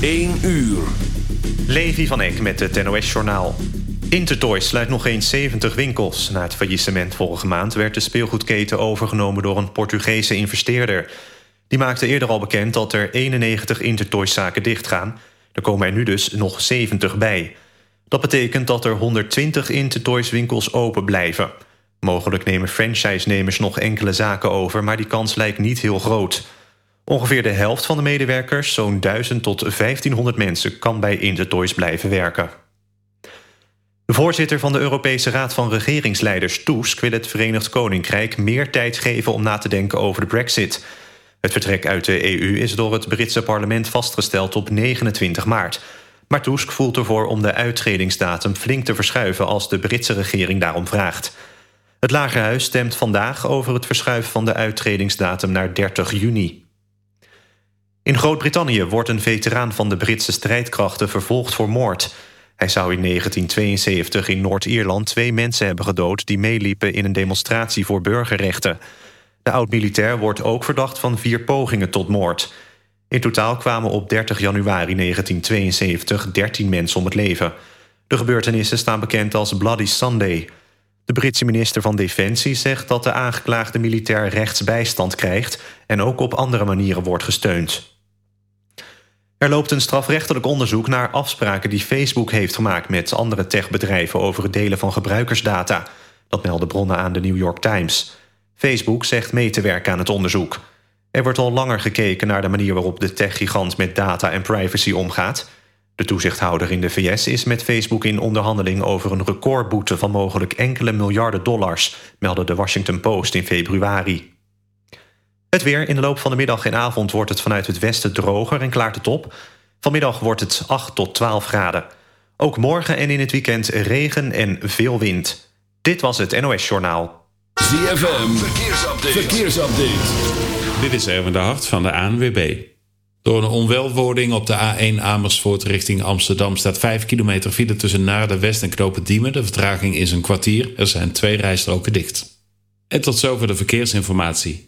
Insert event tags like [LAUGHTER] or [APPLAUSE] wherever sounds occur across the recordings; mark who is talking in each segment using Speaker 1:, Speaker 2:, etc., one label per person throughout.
Speaker 1: 1 uur.
Speaker 2: Levi van Eck met het NOS-journaal. Intertoys sluit nog eens 70 winkels. Na het faillissement vorige maand werd de speelgoedketen overgenomen... door een Portugese investeerder. Die maakte eerder al bekend dat er 91 Intertoys-zaken dichtgaan. Er komen er nu dus nog 70 bij. Dat betekent dat er 120 Intertoys-winkels open blijven. Mogelijk nemen franchise-nemers nog enkele zaken over... maar die kans lijkt niet heel groot... Ongeveer de helft van de medewerkers, zo'n 1000 tot 1500 mensen... kan bij Intertoys blijven werken. De voorzitter van de Europese Raad van Regeringsleiders Tusk... wil het Verenigd Koninkrijk meer tijd geven om na te denken over de brexit. Het vertrek uit de EU is door het Britse parlement vastgesteld op 29 maart. Maar Tusk voelt ervoor om de uittredingsdatum flink te verschuiven... als de Britse regering daarom vraagt. Het Lagerhuis stemt vandaag over het verschuiven van de uittredingsdatum naar 30 juni. In Groot-Brittannië wordt een veteraan van de Britse strijdkrachten vervolgd voor moord. Hij zou in 1972 in Noord-Ierland twee mensen hebben gedood... die meeliepen in een demonstratie voor burgerrechten. De oud-militair wordt ook verdacht van vier pogingen tot moord. In totaal kwamen op 30 januari 1972 13 mensen om het leven. De gebeurtenissen staan bekend als Bloody Sunday. De Britse minister van Defensie zegt dat de aangeklaagde militair rechtsbijstand krijgt... en ook op andere manieren wordt gesteund. Er loopt een strafrechtelijk onderzoek naar afspraken die Facebook heeft gemaakt met andere techbedrijven over het delen van gebruikersdata. Dat melden bronnen aan de New York Times. Facebook zegt mee te werken aan het onderzoek. Er wordt al langer gekeken naar de manier waarop de techgigant met data en privacy omgaat. De toezichthouder in de VS is met Facebook in onderhandeling over een recordboete van mogelijk enkele miljarden dollars, meldde de Washington Post in februari. Het weer. In de loop van de middag en avond wordt het vanuit het westen droger en klaart het op. Vanmiddag wordt het 8 tot 12 graden. Ook morgen en in het weekend regen en veel wind. Dit was het NOS Journaal.
Speaker 1: ZFM. Verkeersupdate. Verkeersupdate.
Speaker 3: Dit is even de hart van de ANWB. Door een onwelwording op de A1 Amersfoort richting Amsterdam... staat 5 kilometer file tussen Naarden West en Knopen Diemen. De vertraging is een kwartier. Er zijn twee rijstroken dicht. En tot zover de verkeersinformatie.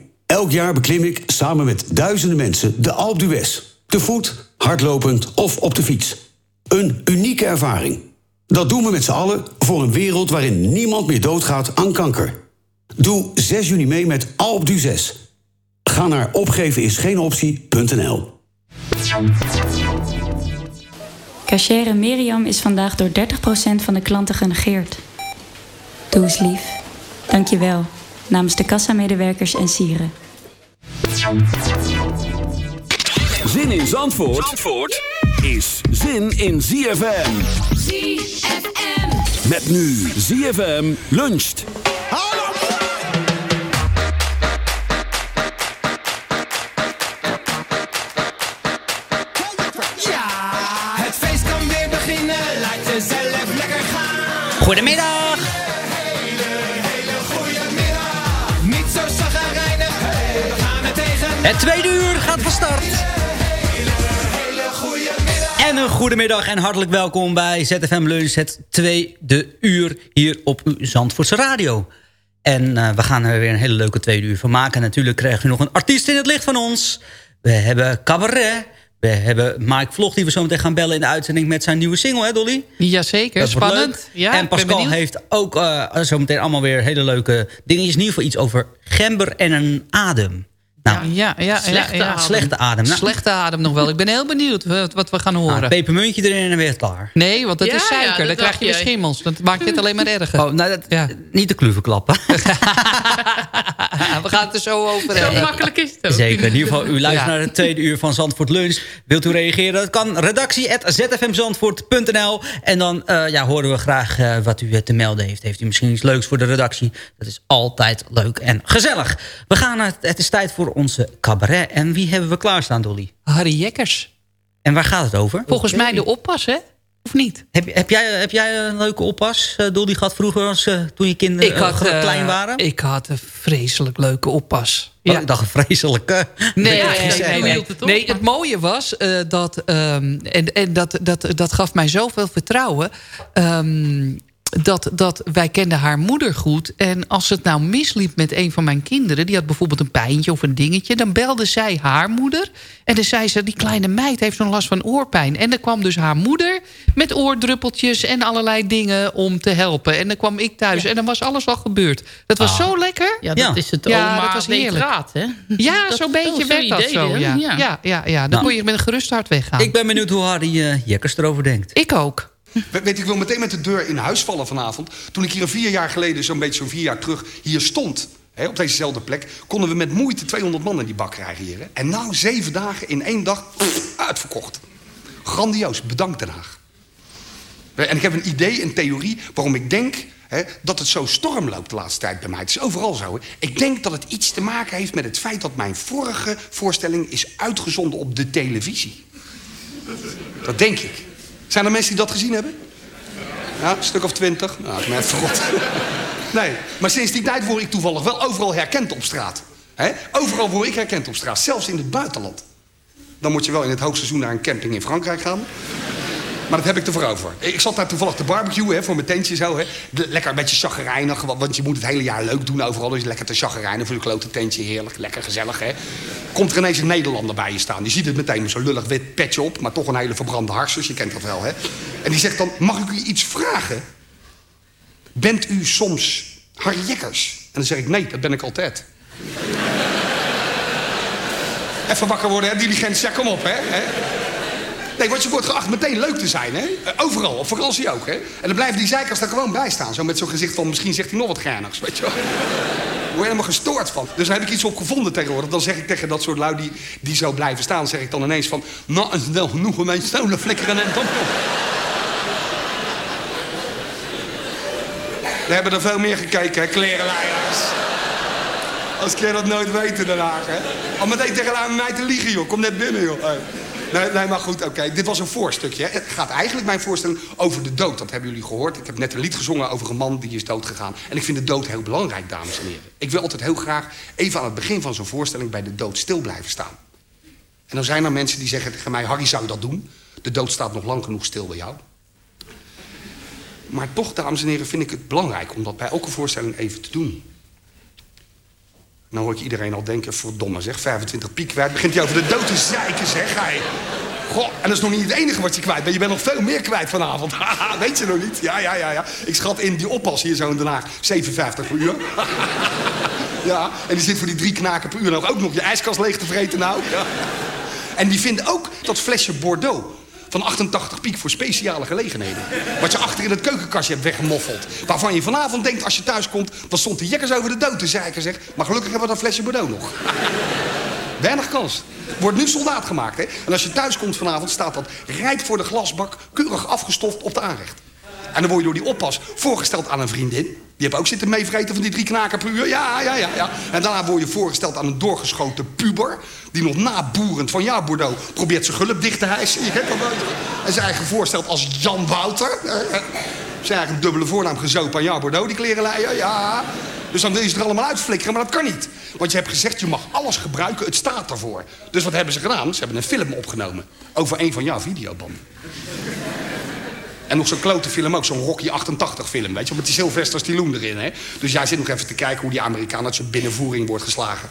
Speaker 4: Elk jaar beklim ik samen met duizenden mensen de Alpe d'Huez. Te voet, hardlopend of op de fiets. Een unieke ervaring. Dat doen we met z'n allen voor een wereld waarin niemand meer doodgaat aan kanker. Doe 6 juni mee met Alpe d'Huez. Ga naar opgevenisgeenoptie.nl
Speaker 5: Cachere Miriam is vandaag door 30% van de klanten genegeerd. Doe eens lief. Dank je wel. Namens de kassamedewerkers en sieren.
Speaker 1: Zin in Zandvoort, Zandvoort is zin in ZFM.
Speaker 6: ZFM.
Speaker 1: Met nu ZFM luncht.
Speaker 7: Ja, Het
Speaker 8: tweede uur gaat van start. En een goedemiddag en hartelijk welkom bij ZFM Lunch, het tweede uur hier op uw Zandvoortse radio. En eh, we gaan er weer een hele leuke tweede uur van maken. Natuurlijk krijgt u nog een artiest in het licht van ons. We hebben cabaret. We hebben Mike Vlog die we zo meteen gaan bellen in de uitzending met zijn nieuwe single, hè Dolly?
Speaker 9: Jazeker, spannend. Ja,
Speaker 8: en Pascal heeft ook eh, zo meteen allemaal weer hele leuke dingetjes. In ieder geval iets over gember en een adem. Nou,
Speaker 9: Ja, ja, ja,
Speaker 8: slechte,
Speaker 9: ja.
Speaker 8: adem. slechte adem. Nou,
Speaker 9: Slechte adem nog wel. Ik ben heel benieuwd wat, wat we gaan horen.
Speaker 8: nou, pepermuntje erin en weer klaar.
Speaker 9: Nee, want dat
Speaker 10: Ja,
Speaker 9: is
Speaker 10: ja,
Speaker 9: suiker.
Speaker 10: dat
Speaker 9: Dan krijg je weer schimmels. Dat maakt het alleen maar erger.
Speaker 8: Oh, nou, dat,
Speaker 9: Ja.
Speaker 8: niet de kluven klappen. [LAUGHS] [LAUGHS]
Speaker 9: we gaan het er zo over
Speaker 10: Zo
Speaker 9: hebben.
Speaker 10: makkelijk is het ook.
Speaker 8: Zeker. In ieder geval, u luistert
Speaker 9: Ja.
Speaker 8: naar het tweede uur van Zandvoort Lunch. Wilt u reageren? Dat kan redactie.zfmzandvoort.nl En dan eh, ja, horen we graag eh, wat u eh, te melden heeft. Heeft u misschien iets leuks voor de redactie? Dat is altijd leuk en gezellig. We gaan, het, het is tijd voor onze cabaret. En wie hebben we klaarstaan, Dolly?
Speaker 9: Harry Jekkers.
Speaker 8: En waar gaat het over?
Speaker 9: Volgens mij de oppas, hè? Of niet?
Speaker 8: Heb, heb, jij, heb jij een leuke oppas, eh, Dolly, gehad vroeger als, eh, toen je kinderen eh, klein waren?
Speaker 9: ik had een vreselijk leuke oppas.
Speaker 8: Oh, ik dacht een vreselijke.
Speaker 9: Nee,
Speaker 8: Ja,
Speaker 9: nee,
Speaker 10: het op,
Speaker 9: nee, het mooie was dat, ehm, en, en dat, dat, dat gaf mij zoveel vertrouwen. ehm, dat, dat wij kenden haar moeder goed. En als het nou misliep met een van mijn kinderen... die had bijvoorbeeld een pijntje of een dingetje... dan belde zij haar moeder. En dan zei ze, die kleine meid heeft zo'n last van oorpijn. En dan kwam dus haar moeder met oordruppeltjes... en allerlei dingen om te helpen. En dan kwam ik thuis en dan was alles al gebeurd. Dat was zo lekker.
Speaker 10: Ja, dat
Speaker 8: Ja.
Speaker 10: is het
Speaker 9: Ja,
Speaker 10: oma
Speaker 9: dat was heerlijk.
Speaker 10: Raad, hè?
Speaker 9: Ja, zo'n beetje werd dat
Speaker 10: idee,
Speaker 9: zo. Ja,
Speaker 10: Ja.
Speaker 9: ja, ja, ja. Dan
Speaker 8: Nou.
Speaker 9: kon je met een gerust hart weggaan.
Speaker 8: Ik ben benieuwd hoe Harry eh, Jekkers erover denkt.
Speaker 9: Ik ook.
Speaker 11: We- Weet ik wil meteen met de deur in huis vallen vanavond. Toen ik hier vier jaar geleden, zo'n beetje zo'n vier jaar terug, hier stond. Hè, op dezezelfde plek. Konden we met moeite 200 man in die bak krijgen hier. Hè. En nou zeven dagen in één dag uitverkocht. Grandioos. Bedankt Den Haag. En ik heb een idee, een theorie, waarom ik denk dat het zo storm loopt de laatste tijd bij mij. Het is overal zo. Ik denk dat het iets te maken heeft met het feit dat mijn vorige voorstelling is uitgezonden op de televisie. Dat denk ik. Zijn er mensen die dat gezien hebben? Ja, een stuk of twintig. Nou, ik even verrot. Nee, maar sinds die tijd word ik toevallig wel overal herkend op straat. Overal word ik herkend op straat, zelfs in het buitenland. Dan moet je wel in het hoogseizoen naar een camping in Frankrijk gaan. Maar dat heb ik ervoor over. Ik zat daar toevallig te barbecuen hè, voor mijn tentje zo. Hè. De- lekker een beetje chagrijnig, wa- want je moet het hele jaar leuk doen overal. Dus lekker te chagrijnen voor je klote tentje. Heerlijk, lekker gezellig hè. Komt er ineens een Nederlander bij je staan. Die ziet het meteen met zo'n lullig wit petje op. Maar toch een hele verbrande harsus, je kent dat wel hè. En die zegt dan, mag ik u iets vragen? Bent u soms Harry Jekkers? En dan zeg ik, nee, dat ben ik altijd. [LAUGHS] Even wakker worden, hè, diligent, ja, kom op, hè. Nee, want je wordt geacht meteen leuk te zijn, hè? Eh, Overal, op vakantie ook, hè? En dan blijven die zeikers daar gewoon bij staan. Zo met zo'n gezicht van, misschien zegt hij nog wat gernigs, weet je wel. Helemaal gestoord van. Dus daar heb ik iets op gevonden tegenwoordig. Dan zeg ik tegen dat soort lui die, die zo blijven staan... zeg ik dan ineens van... Nou, is wel genoeg om mijn stolen flikkeren en dan... We hebben er veel meer gekeken, hè, klerenleiders. Als je dat nooit weten, Haag, hè? Al meteen tegen mij te liegen, joh. Kom net binnen, joh. Nee, nee, maar goed, oké. Dit was een voorstukje. Het gaat eigenlijk mijn voorstelling over de dood. Dat hebben jullie gehoord. Ik heb net een lied gezongen over een man die is doodgegaan. En ik vind de dood heel belangrijk, dames en heren. Ik wil altijd heel graag even aan het begin van zo'n voorstelling... bij de dood stil blijven staan. En dan zijn er mensen die zeggen tegen mij... Harry, zou dat doen? De dood staat nog lang genoeg stil bij jou. Maar toch, dames en heren, vind ik het belangrijk... om dat bij elke voorstelling even te doen. Nou hoor ik iedereen al denken, verdomme zeg, 25 piek kwijt. Begint hij over de dood te zeiken, zeg hij. Goh, en dat is nog niet het enige wat je kwijt bent. Je bent nog veel meer kwijt vanavond. [LAUGHS] Weet je nog niet? Ja, ja, ja, ja. Ik schat in die oppas hier zo in Den Haag. 57 per uur. [LAUGHS] ja, en die zit voor die drie knaken per uur nog ook nog je ijskast leeg te vreten nou. Ja. En die vinden ook dat flesje Bordeaux van 88 piek voor speciale gelegenheden. Wat je achter in het keukenkastje hebt weggemoffeld. Waarvan je vanavond denkt als je thuis komt... dan stond de jekkers over de dood te zeiken, zeg. Maar gelukkig hebben we dat flesje Bordeaux nog. [LAUGHS] Weinig kans. Wordt nu soldaat gemaakt, hè. En als je thuis komt vanavond staat dat rijp voor de glasbak... keurig afgestoft op de aanrecht. En dan word je door die oppas voorgesteld aan een vriendin. Die heeft ook zitten meevreten van die drie knaken per uur. Ja, ja, ja, ja. En daarna word je voorgesteld aan een doorgeschoten puber... die nog naboerend van ja, Bordeaux probeert zijn gulp dicht te hijsen. En zijn eigen voorstelt als Jan Wouter. Zijn eigen dubbele voornaam gezopen aan ja, Bordeaux, die klerenleier. Ja. Dus dan wil je ze er allemaal uitflikkeren, maar dat kan niet. Want je hebt gezegd, je mag alles gebruiken, het staat ervoor. Dus wat hebben ze gedaan? Ze hebben een film opgenomen over een van jouw videobanden. En nog zo'n klote film ook, zo'n Rocky 88 film, weet je, met die Sylvester Stallone erin, hè. Dus jij zit nog even te kijken hoe die Amerikaan uit zijn binnenvoering wordt geslagen.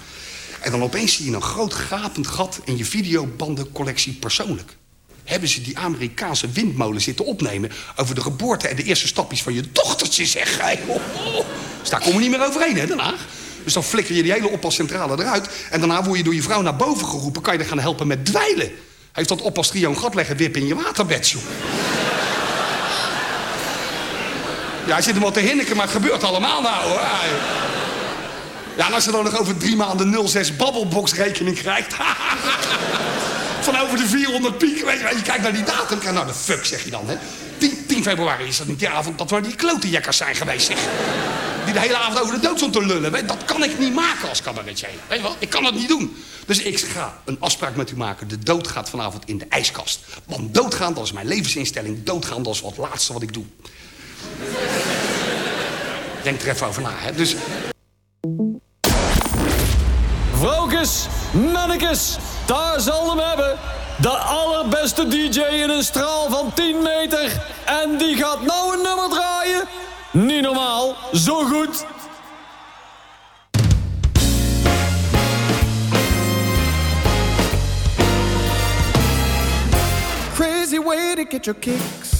Speaker 11: En dan opeens zie je een groot gapend gat in je videobandencollectie persoonlijk. Hebben ze die Amerikaanse windmolen zitten opnemen over de geboorte en de eerste stapjes van je dochtertje, zeg. Oh. Dus daar kom je niet meer overheen, hè, Haag. Dus dan flikker je die hele oppascentrale eruit. En daarna word je door je vrouw naar boven geroepen. Kan je er gaan helpen met dweilen. Heeft dat oppastrio een gat leggen wippen in je waterbed, joh. Ja, hij zit hem al te hinniken, maar het gebeurt allemaal nou, hoor. Ja, en als je dan nog over drie maanden 06 babbelbox rekening krijgt... [LAUGHS] van over de 400 piek, weet je kijkt naar die datum, nou, de fuck, zeg je dan, hè. 10, 10 februari is dat niet die avond dat we die klotenjekkers zijn geweest. Die de hele avond over de dood stond te lullen. Dat kan ik niet maken als cabaretier. Weet je wel, ik kan dat niet doen. Dus ik ga een afspraak met u maken. De dood gaat vanavond in de ijskast. Want doodgaan, dat is mijn levensinstelling. Doodgaan, dat is wat laatste wat ik doe. Denk er even over na, hè. Dus...
Speaker 10: Vrouwkes, mannekes, daar zal hem hebben. De allerbeste DJ in een straal van 10 meter. En die gaat nou een nummer draaien. Niet normaal, zo goed.
Speaker 12: Crazy way to get your kicks.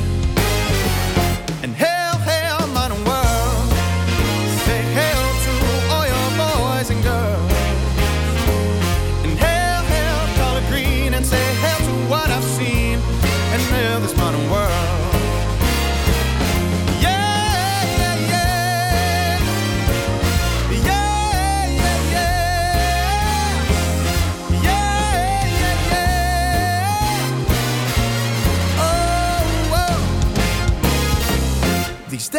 Speaker 12: And hell,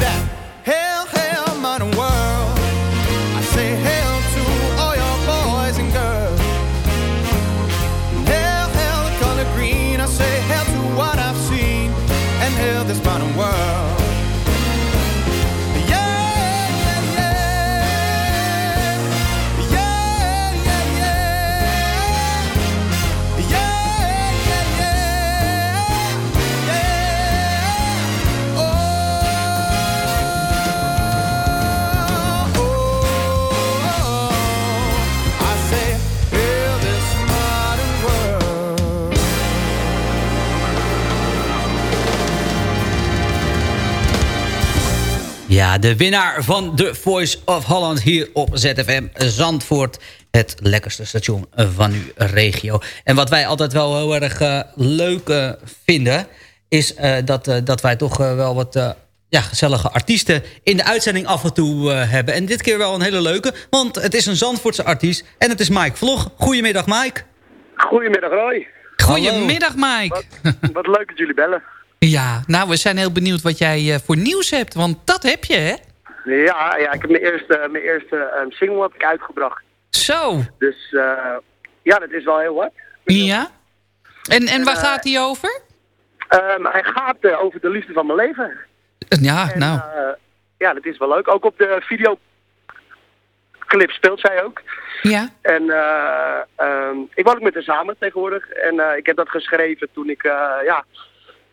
Speaker 12: that?
Speaker 8: Ja, de winnaar van The Voice of Holland hier op ZFM Zandvoort. Het lekkerste station van uw regio. En wat wij altijd wel heel erg eh, leuk eh, vinden... is eh, dat, dat wij toch wel wat ja, gezellige artiesten in de uitzending af en toe hebben. En dit keer wel een hele leuke, want het is een Zandvoortse artiest. En het is Mike Vlog. Goedemiddag Mike.
Speaker 13: Goedemiddag Roy.
Speaker 9: Goedemiddag Mike.
Speaker 13: Wat leuk dat jullie bellen.
Speaker 9: Ja, nou we zijn heel benieuwd wat jij eh, voor nieuws hebt. Want dat heb je hè?
Speaker 13: Ja, ja ik heb mijn eerste, mijn eerste ehm, single heb ik uitgebracht.
Speaker 9: Zo.
Speaker 13: Dus eh, ja, dat is wel heel wat.
Speaker 9: Ja? En, en waar
Speaker 13: Eh,
Speaker 9: gaat die over?
Speaker 13: Ehm, hij gaat eh, over de liefde van mijn leven.
Speaker 9: Ja,
Speaker 13: En,
Speaker 9: nou.
Speaker 13: eh, ja, dat is wel leuk. Ook op de videoclip speelt zij ook.
Speaker 9: Ja.
Speaker 13: En eh, ehm, ik woon ook met haar samen tegenwoordig. En eh, ik heb dat geschreven toen ik eh, ja,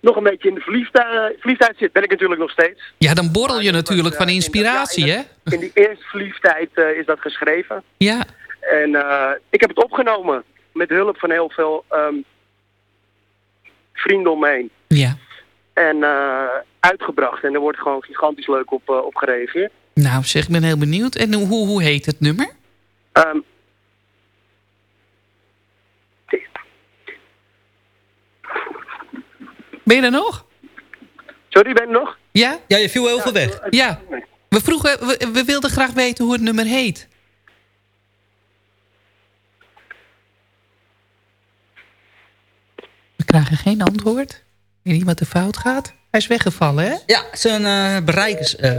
Speaker 13: nog een beetje in de verliefdheid, verliefdheid zit. Ben ik natuurlijk nog steeds.
Speaker 9: Ja, dan borrel je natuurlijk van inspiratie hè?
Speaker 13: In die eerste verliefdheid eh, is dat geschreven.
Speaker 9: Ja.
Speaker 13: En eh, ik heb het opgenomen met hulp van heel veel ehm, vrienden om me heen.
Speaker 9: Ja.
Speaker 13: En eh, uitgebracht. En er wordt gewoon gigantisch leuk op, eh, op gereageerd.
Speaker 9: Nou zeg, ik ben heel benieuwd. En hoe, hoe heet het nummer?
Speaker 13: Ehm,
Speaker 9: Ben je er nog?
Speaker 13: Sorry, ben je er nog?
Speaker 9: Ja?
Speaker 8: Ja, je viel heel veel weg.
Speaker 9: Ja. We, vroegen, we, we wilden graag weten hoe het nummer heet. We krijgen geen antwoord. Weet niet wat er fout gaat? Hij is weggevallen, hè?
Speaker 8: Ja, zijn eh, bereik is... eh,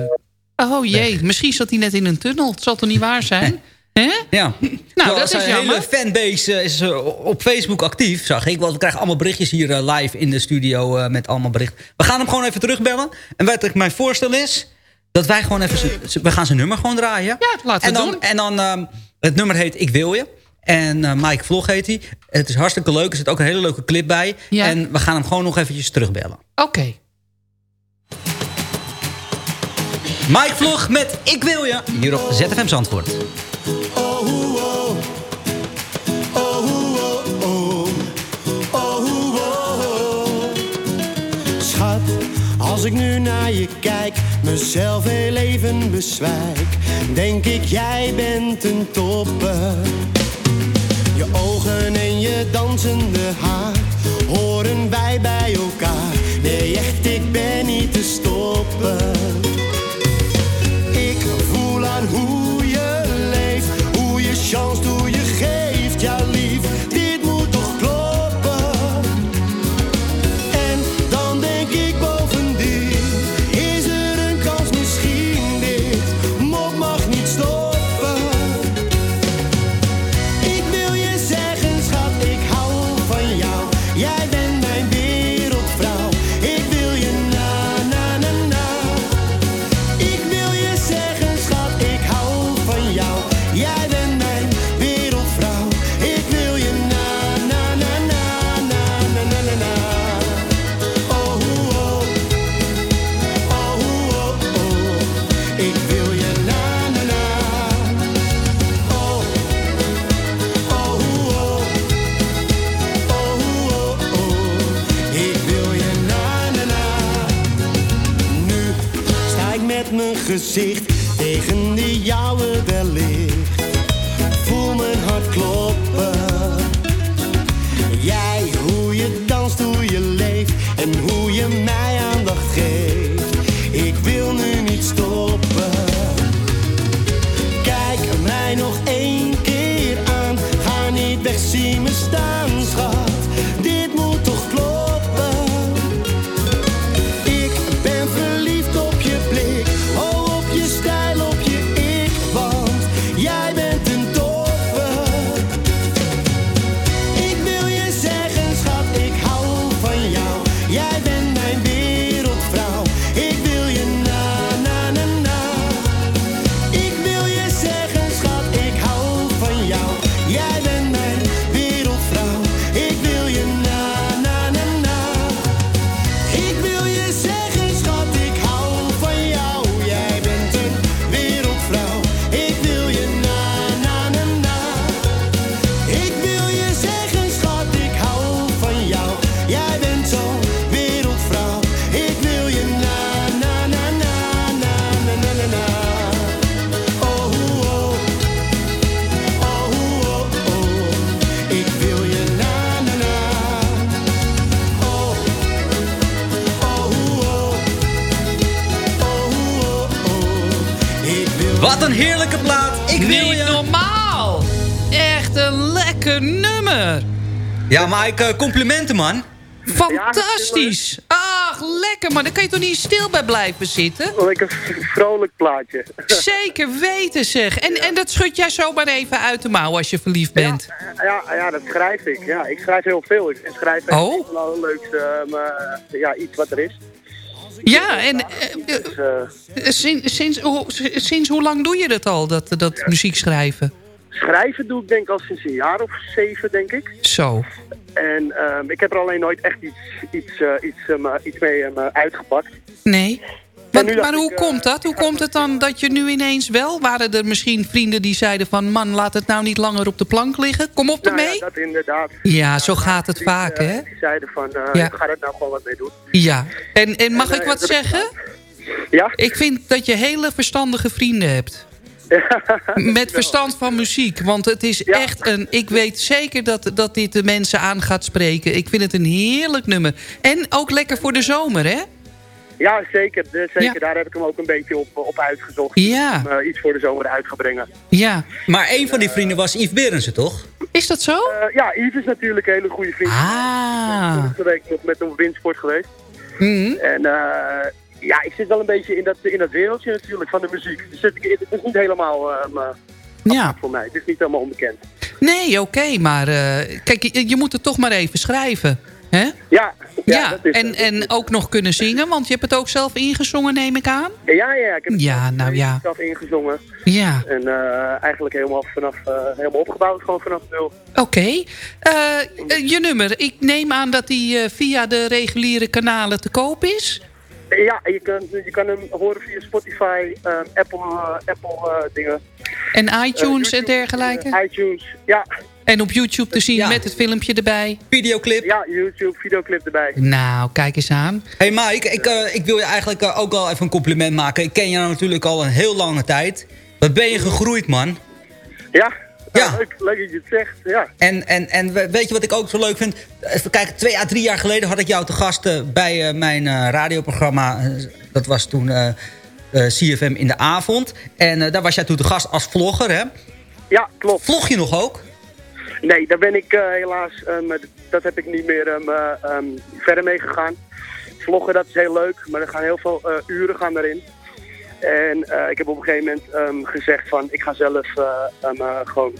Speaker 9: Oh jee, misschien zat hij net in een tunnel. Het zal toch niet waar zijn? [LAUGHS] Hè?
Speaker 8: Ja.
Speaker 9: Nou, dat is jammer.
Speaker 8: hele fanbase eh, is eh, op Facebook actief, zag ik. Want we krijgen allemaal berichtjes hier eh, live in de studio met allemaal berichten. We gaan hem gewoon even terugbellen. En wat ik mijn voorstel is, dat wij gewoon even... We gaan zijn nummer gewoon draaien.
Speaker 9: Ja, laten
Speaker 8: en
Speaker 9: we
Speaker 8: dan,
Speaker 9: doen.
Speaker 8: En dan, ehm, het nummer heet Ik Wil Je. En eh, Mike Vlog heet hij. Het is hartstikke leuk. Er zit ook een hele leuke clip bij.
Speaker 9: Ja.
Speaker 8: En we gaan hem gewoon nog eventjes terugbellen.
Speaker 9: Oké.
Speaker 8: Mike Vlog met Ik Wil Je. Hier op ZFM Zandvoort.
Speaker 14: Mezelf heel even bezwijk, denk ik jij bent een topper. Je ogen en je dansende haar horen wij bij elkaar. Nee, echt, ik ben niet te stoppen. Ja,
Speaker 8: Mike, eh, complimenten, man.
Speaker 9: Fantastisch. Ach, lekker man. Daar kan je toch niet stil bij blijven zitten?
Speaker 13: Lekker vrolijk plaatje.
Speaker 9: Zeker weten zeg. En, en dat schud jij zomaar even uit de mouw als je verliefd bent.
Speaker 13: Ja, ja, dat schrijf ik. Ja, ik schrijf heel veel. Ik schrijf echt
Speaker 9: Oh.
Speaker 13: het leukste, eh, maar, ja, iets wat er is.
Speaker 9: Ja, en eh,
Speaker 13: Dus, eh,
Speaker 9: eh, sinds, sinds, hoe- sinds hoe lang doe je dat al, dat, dat muziek schrijven?
Speaker 13: Schrijven doe ik denk al sinds een jaar of zeven, denk ik.
Speaker 9: Zo.
Speaker 13: En ehm, ik heb er alleen nooit echt iets, iets, eh, iets, ehm, iets mee ehm, uitgepakt.
Speaker 9: Nee. Maar, maar hoe
Speaker 13: ik, eh,
Speaker 9: komt dat? Hoe komt het dan dat je nu ineens wel... Waren er misschien vrienden die zeiden van... man, laat het nou niet langer op de plank liggen. Kom op
Speaker 13: Nou
Speaker 9: ermee.
Speaker 13: ja, dat inderdaad.
Speaker 9: Ja, zo gaat het
Speaker 13: Die,
Speaker 9: vaak,
Speaker 13: eh,
Speaker 9: hè?
Speaker 13: Die zeiden van, eh
Speaker 9: Ja.
Speaker 13: ga er nou gewoon wat mee doen.
Speaker 9: Ja. En, en mag
Speaker 13: En,
Speaker 9: ik
Speaker 13: eh,
Speaker 9: wat zeggen?
Speaker 13: Ja?
Speaker 9: Ik vind dat je hele verstandige vrienden hebt. [LAUGHS] Met verstand van muziek. Want het is echt een... Ik weet zeker dat, dat dit de mensen aan gaat spreken. Ik vind het een heerlijk nummer. En ook lekker voor de zomer, hè?
Speaker 13: Ja, zeker. Zeker.
Speaker 9: Ja.
Speaker 13: Daar heb ik hem ook een beetje op, op uitgezocht.
Speaker 9: Ja.
Speaker 13: Om eh, iets voor de zomer uit gaan brengen.
Speaker 9: Ja.
Speaker 8: Maar een van die vrienden was Yves Berensen, toch?
Speaker 9: Is dat zo?
Speaker 13: Eh, ja, Yves is natuurlijk een hele goede vriend.
Speaker 9: Ah.
Speaker 13: Vorige week nog met een windsport geweest.
Speaker 9: Mhm.
Speaker 13: En eh, ja, ik zit wel een beetje in dat, in dat wereldje natuurlijk van de muziek. Dus het, het is niet helemaal eh, maar
Speaker 9: Ja.
Speaker 13: voor mij. Het is niet helemaal onbekend.
Speaker 9: Nee, oké, maar eh, kijk, je, je moet het toch maar even schrijven. Hè?
Speaker 13: Ja, ja,
Speaker 9: Ja,
Speaker 13: dat is
Speaker 9: en,
Speaker 13: het.
Speaker 9: en ook nog kunnen zingen, want je hebt het ook zelf ingezongen, neem ik aan.
Speaker 13: Ja, ja, ik heb het
Speaker 9: Ja, nou ja.
Speaker 13: zelf ingezongen.
Speaker 9: Ja,
Speaker 13: En eh, eigenlijk helemaal, vanaf, eh, helemaal opgebouwd, gewoon vanaf nul.
Speaker 9: oké. Eh, eh, je nummer, ik neem aan dat die eh, via de reguliere kanalen te koop is.
Speaker 13: Ja, je kan, je kan hem horen via Spotify, eh, Apple, eh, Apple eh, dingen.
Speaker 9: En iTunes en dergelijke.
Speaker 13: iTunes, ja.
Speaker 9: En op YouTube te zien
Speaker 8: Ja.
Speaker 9: met het filmpje erbij.
Speaker 8: Videoclip.
Speaker 13: Ja, YouTube, videoclip erbij.
Speaker 9: Nou, kijk eens aan.
Speaker 8: Hey Mike, ik, eh, ik wil je eigenlijk ook wel even een compliment maken. Ik ken je nou natuurlijk al een heel lange tijd. Wat ben je gegroeid, man.
Speaker 13: Ja,
Speaker 8: Ja.
Speaker 13: leuk, leuk dat je het zegt. Ja.
Speaker 8: En, en, en we- weet je wat ik ook zo leuk vind? Even kijken, twee à drie jaar geleden had ik jou te gast eh, bij eh, mijn eh, radioprogramma. Dat was toen CFM in de avond. En daar was jij toen te gast als vlogger, hè?
Speaker 13: ja, klopt.
Speaker 8: Vlog je nog ook?
Speaker 13: Nee, daar ben ik helaas, ehm, dat heb ik niet meer ehm, eh, ehm, verder mee gegaan. Vloggen, dat is heel leuk, maar er gaan heel veel uren gaan erin. En eh, ik heb op een gegeven moment ehm, gezegd van, ik ga zelf eh, ehm, eh, gewoon...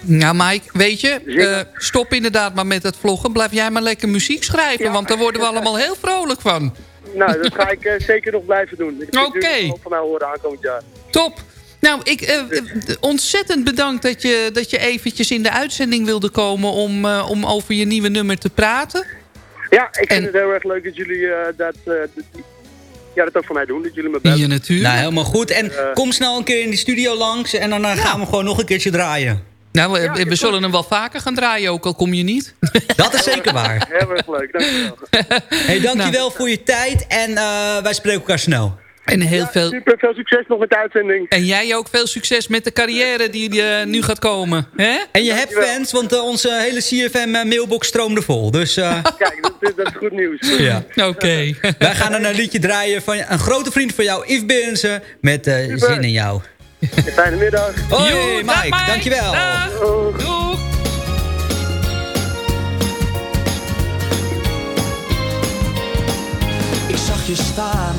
Speaker 9: Nou Mike, weet je, stop inderdaad maar met het vloggen. Blijf jij maar lekker muziek schrijven, want daar worden we allemaal heel vrolijk van.
Speaker 13: nou, dat ga ik zeker nog blijven doen. Ik
Speaker 9: Oké.
Speaker 13: ook van mij horen aankomend jaar.
Speaker 9: Top. Nou, ik, ontzettend bedankt dat je, dat je eventjes in de uitzending wilde komen... om, om over je nieuwe nummer te praten.
Speaker 13: Ja, ik vind het heel erg leuk dat jullie dat, dat- ja, dat ook voor mij doen. Dat jullie me bellen.
Speaker 9: Ja, natuurlijk.
Speaker 8: Nou, helemaal goed. En
Speaker 13: Eh.
Speaker 8: kom snel een keer in die studio langs. En dan eh, gaan we gewoon nog een keertje draaien.
Speaker 9: Nou, we, we zullen hem wel vaker gaan draaien, ook al kom je niet. [LAUGHS]
Speaker 8: Dat is zeker waar.
Speaker 13: Heel erg leuk, dankjewel.
Speaker 8: Hey, dankjewel voor je tijd. En eh, wij spreken elkaar snel.
Speaker 9: En heel veel...
Speaker 13: Super, veel succes nog met de uitzending.
Speaker 9: En jij ook veel succes met de carrière die eh, nu gaat komen. Hè?
Speaker 8: En je hebt fans, want eh, onze hele CFM-mailbox stroomde vol. Dus eh, [LAUGHS]
Speaker 13: Kijk, dat, is- dat is goed nieuws. [LAUGHS]
Speaker 8: ja.
Speaker 9: Oké. [LAUGHS]
Speaker 8: wij gaan dan een liedje draaien van een grote vriend van jou, Yves Berensen, met eh, Zin in jou.
Speaker 13: Fijne middag.
Speaker 8: Hoi
Speaker 9: Joe, dag,
Speaker 8: Mike, dankjewel.
Speaker 9: Dag.
Speaker 13: Doeg.
Speaker 9: Doeg.
Speaker 7: Ik zag je staan,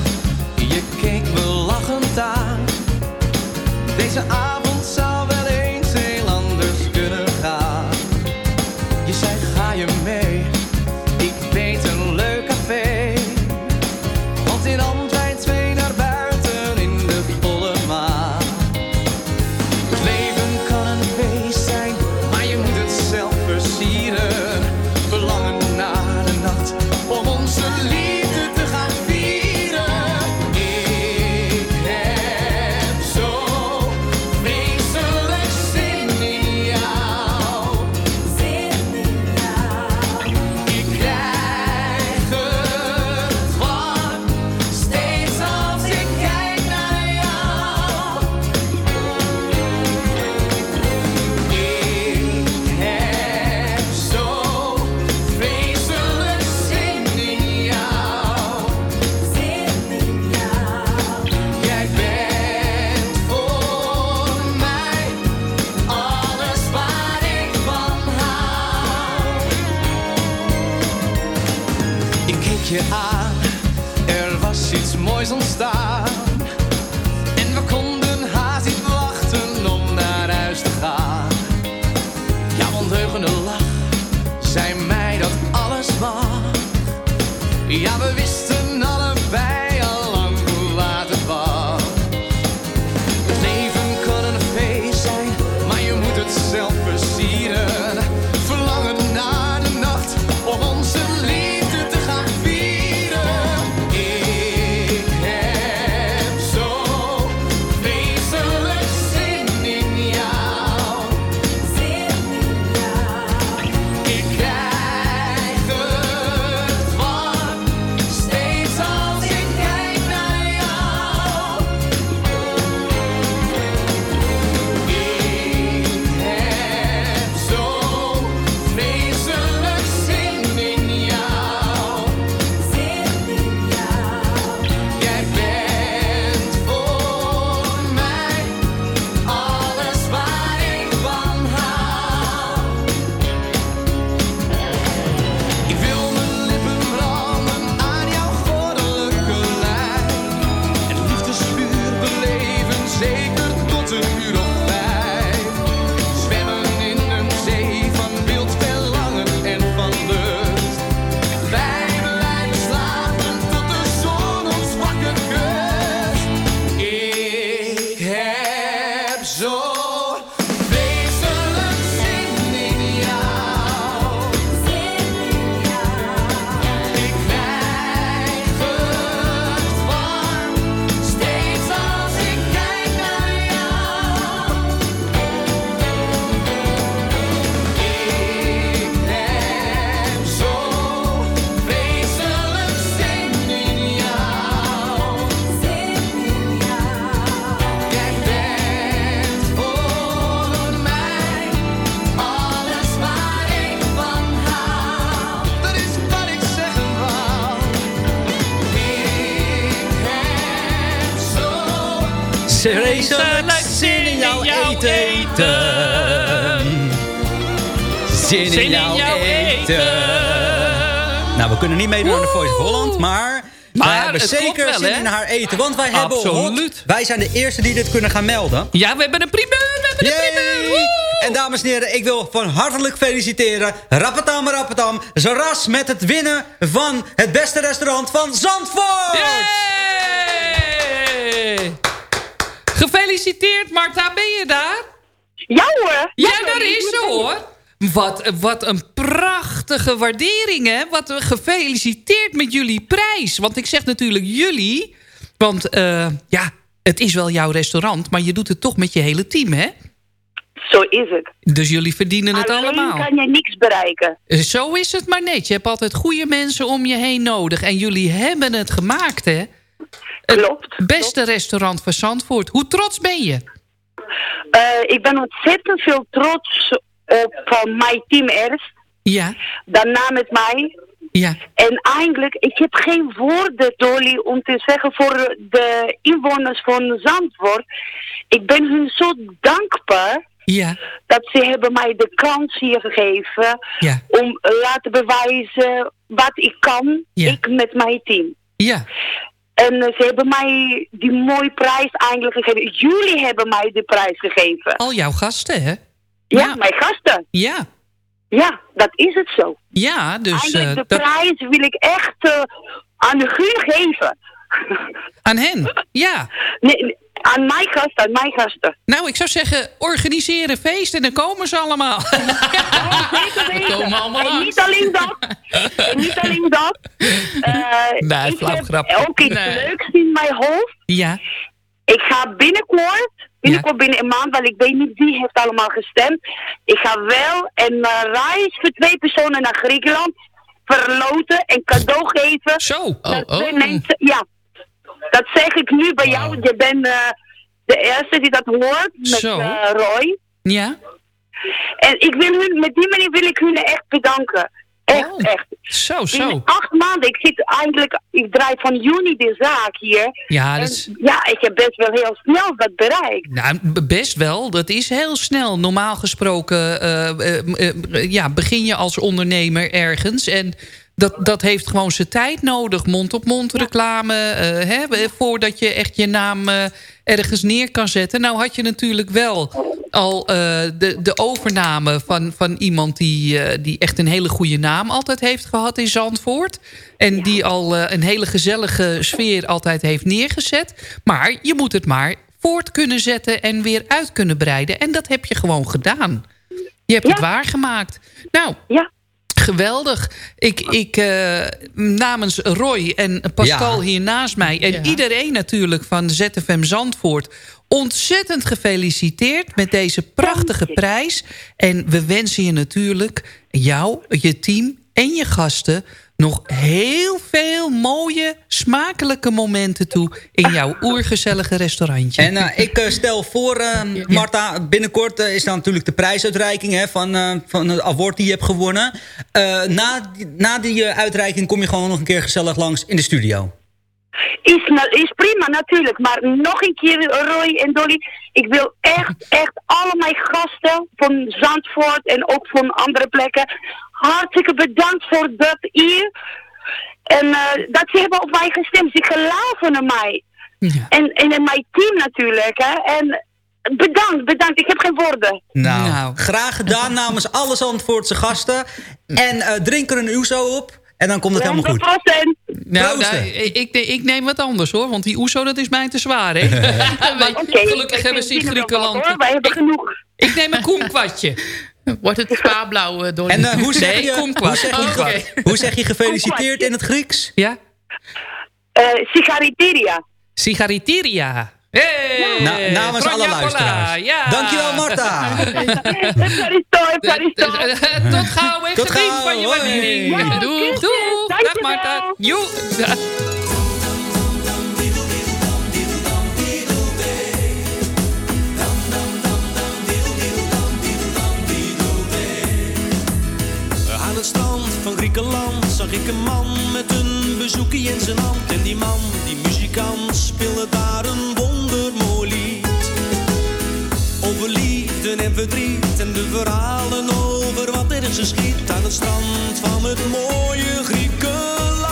Speaker 7: Deze avond kunnen niet
Speaker 8: meedoen aan de Voice of Holland, maar...
Speaker 9: Maar
Speaker 8: wij hebben zeker
Speaker 9: wel,
Speaker 8: zin in haar eten. Want wij hebben
Speaker 9: Absoluut.
Speaker 8: hot. Wij zijn de eerste die dit kunnen gaan melden.
Speaker 9: Ja, we hebben een primeur, we hebben een primeur. Woe!
Speaker 8: En dames en heren, ik wil van hartelijk feliciteren... Rappetam, Rappetam, Zaras met het winnen van het beste restaurant van Zandvoort!
Speaker 9: Gefeliciteerd, Marta, ben je daar?
Speaker 15: Ja hoor.
Speaker 9: Ja, daar is ze hoor. Wat, wat een prachtige waardering, hè? Wat gefeliciteerd met jullie prijs. Want ik zeg natuurlijk jullie. Want eh, ja, het is wel jouw restaurant, maar je doet het toch met je hele team, hè?
Speaker 15: Zo is het.
Speaker 9: Dus jullie verdienen het
Speaker 15: Alleen
Speaker 9: allemaal.
Speaker 15: kan je niks bereiken.
Speaker 9: Zo is het maar net. Je hebt altijd goede mensen om je heen nodig. En jullie hebben het gemaakt, hè?
Speaker 15: Klopt.
Speaker 9: Het beste restaurant van Zandvoort. Hoe trots ben je?
Speaker 15: Eh, ik ben ontzettend veel trots van mijn team eerst.
Speaker 9: Ja.
Speaker 15: Daarna met mij.
Speaker 9: Ja.
Speaker 15: En eigenlijk, ik heb geen woorden, Dolly, om te zeggen voor de inwoners van Zandvoort. Ik ben hun zo dankbaar
Speaker 9: Ja.
Speaker 15: dat ze hebben mij de kans hier gegeven
Speaker 9: Ja.
Speaker 15: om laten bewijzen wat ik kan,
Speaker 9: Ja.
Speaker 15: ik met mijn team.
Speaker 9: Ja.
Speaker 15: En eh, ze hebben mij die mooie prijs eigenlijk gegeven. Jullie hebben mij de prijs gegeven.
Speaker 9: Al jouw gasten, hè?
Speaker 15: Ja, mijn gasten.
Speaker 9: Ja.
Speaker 15: Ja, dat is het zo.
Speaker 9: Ja, dus...
Speaker 15: Eigenlijk
Speaker 9: eh,
Speaker 15: de
Speaker 9: dat-
Speaker 15: prijs wil ik echt eh, aan hun geven. [LAUGHS]
Speaker 9: Aan hen? Ja.
Speaker 15: Nee, aan mijn gasten, aan mijn gasten.
Speaker 9: Nou, ik zou zeggen, organiseer een feest en dan komen ze allemaal. [LAUGHS]
Speaker 15: Zeker
Speaker 9: komen allemaal
Speaker 15: En niet alleen dat. En niet alleen dat. [LAUGHS] Eh,
Speaker 9: Nee,
Speaker 15: ik heb ook iets
Speaker 9: Nee.
Speaker 15: leuks in mijn hoofd.
Speaker 9: Ja.
Speaker 15: Ik ga binnenkort, binnenkort binnen een maand, want ik weet niet wie heeft allemaal gestemd. Ik ga wel een eh, reis voor twee personen naar Griekenland verloten en cadeau geven.
Speaker 9: Zo,
Speaker 15: oh,
Speaker 9: oh.
Speaker 15: Mensen, ja, dat zeg ik nu bij jou. Je bent eh, de eerste die dat hoort met
Speaker 9: Zo.
Speaker 15: eh, Roy.
Speaker 9: Ja.
Speaker 15: En ik wil hun, met die manier wil ik hun echt bedanken. Echt, echt.
Speaker 9: Zo, zo.
Speaker 15: In acht maanden, ik zit eigenlijk, ik draai van juni de zaak hier.
Speaker 9: Ja, dat is-
Speaker 15: ja, ik heb best wel heel snel dat bereikt.
Speaker 9: Nou, best wel. Dat is heel snel. Normaal gesproken eh, eh, eh, ja, begin je als ondernemer ergens. En dat, dat heeft gewoon zijn tijd nodig. Mond-op-mond reclame. eh, hè, voordat je echt je naam eh, ergens neer kan zetten. Nou had je natuurlijk wel al eh, de, de overname van, van iemand... Die, die echt een hele goede naam altijd heeft gehad in Zandvoort. En die al een hele gezellige sfeer altijd heeft neergezet. Maar je moet het maar voort kunnen zetten en weer uit kunnen breiden. En dat heb je gewoon gedaan. Je hebt het waargemaakt. Nou,
Speaker 15: ja.
Speaker 9: Geweldig. Ik, ik eh, namens Roy en Pascal
Speaker 8: Ja.
Speaker 9: hier naast mij... en iedereen natuurlijk van ZFM Zandvoort... ontzettend gefeliciteerd met deze prachtige prijs. En we wensen je natuurlijk, jou, je team en je gasten... nog heel veel mooie, smakelijke momenten toe... in jouw oergezellige restaurantje.
Speaker 8: En eh, ik eh, stel voor, eh, Marta, binnenkort is dan natuurlijk de prijsuitreiking hè, van, eh, van het award die je hebt gewonnen. Eh, na, die- na die uitreiking kom je gewoon nog een keer gezellig langs in de studio.
Speaker 15: Is, is prima natuurlijk, maar nog een keer Roy en Dolly. Ik wil echt, echt alle mijn gasten van Zandvoort en ook van andere plekken hartstikke bedankt voor dat eer. En eh, dat ze hebben op mij gestemd. Ze geloven in mij. En, en in mijn team natuurlijk. Hè. En bedankt, bedankt. Ik heb geen woorden.
Speaker 8: Nou, graag gedaan namens alle Zandvoortse gasten. En eh drink er een oezo op en dan komt het helemaal goed.
Speaker 9: Nou,
Speaker 8: Proosten.
Speaker 9: nou, ik, ik, ik neem wat anders hoor, want die oeso dat is mij te zwaar, hè? [LAUGHS] Maar gelukkig hebben ze in Griekenland...
Speaker 15: Wij hebben genoeg.
Speaker 9: Ik neem een koemkwartje. [LAUGHS] [LAUGHS]
Speaker 16: Wordt het spaarblauw, uh, Donnie?
Speaker 8: En eh, hoe, zeg
Speaker 9: Nee,
Speaker 8: je, hoe, zeg je,
Speaker 9: Oh,
Speaker 8: hoe zeg je gefeliciteerd in het Grieks?
Speaker 9: Ja?
Speaker 15: Eh Sigariteria.
Speaker 9: Sigariteria. Hey,
Speaker 8: Na- namens alle luisteraars.
Speaker 9: Ja.
Speaker 8: Dankjewel, Marta. [LAUGHS]
Speaker 9: Tot gauw en
Speaker 8: Tot
Speaker 9: geniet
Speaker 8: gauw,
Speaker 9: van je doeg. Dag Marta. Joe.
Speaker 17: Van Griekenland zag ik een man met een bezoekie in zijn hand. En die man, die muzikant, speelde daar een wondermooi lied. Over liefde en verdriet en de verhalen over wat er is geschied. Aan het strand van het mooie Griekenland.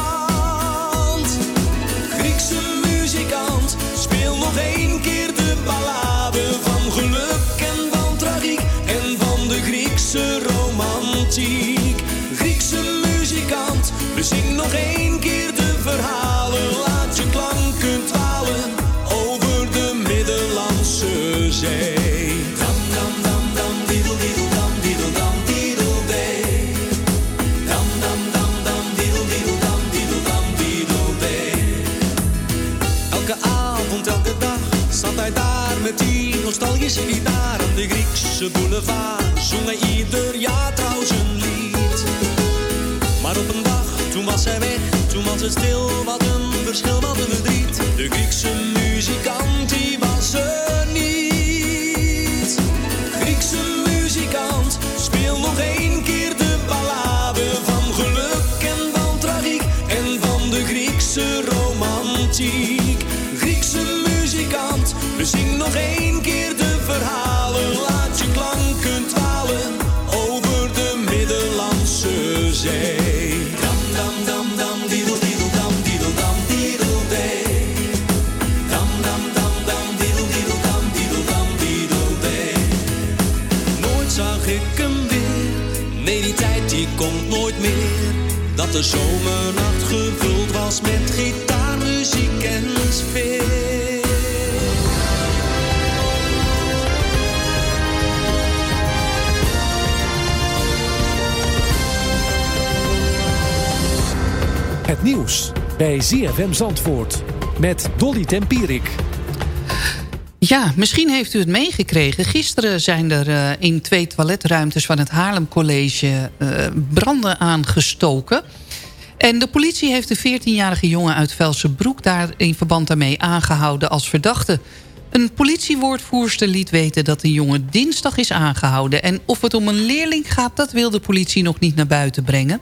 Speaker 17: Die. Aan de Griekse boulevard zong hij ieder jaar trouwens een lied. Maar op een dag, toen was hij weg, toen was het stil. Wat een verschil, wat een verdriet. De Griekse muzikant, die was er niet. Griekse muzikant, speel nog één keer de ballade van geluk en van tragiek en van de Griekse romantiek. Griekse muzikant, bezing nog één keer de verhalen. Laat je klanken dwalen over de Middellandse Zee. Dam dam dam dam diedel diedel dam diedel dam diedel dee. Dam dam dam dam diedel diedel dam diedel dam diedel dee. Nooit zag ik hem weer. Nee, die tijd die komt nooit meer. Dat de zomernacht
Speaker 18: bij ZFM Zandvoort met Dolly Tempierik.
Speaker 9: Ja, misschien heeft u het meegekregen. Gisteren zijn er eh, in twee toiletruimtes van het Haarlem College eh, branden aangestoken. En de politie heeft de 14-jarige jongen uit Velsenbroek daar in verband daarmee aangehouden als verdachte. Een politiewoordvoerster liet weten dat de jongen dinsdag is aangehouden. En of het om een leerling gaat, dat wil de politie nog niet naar buiten brengen.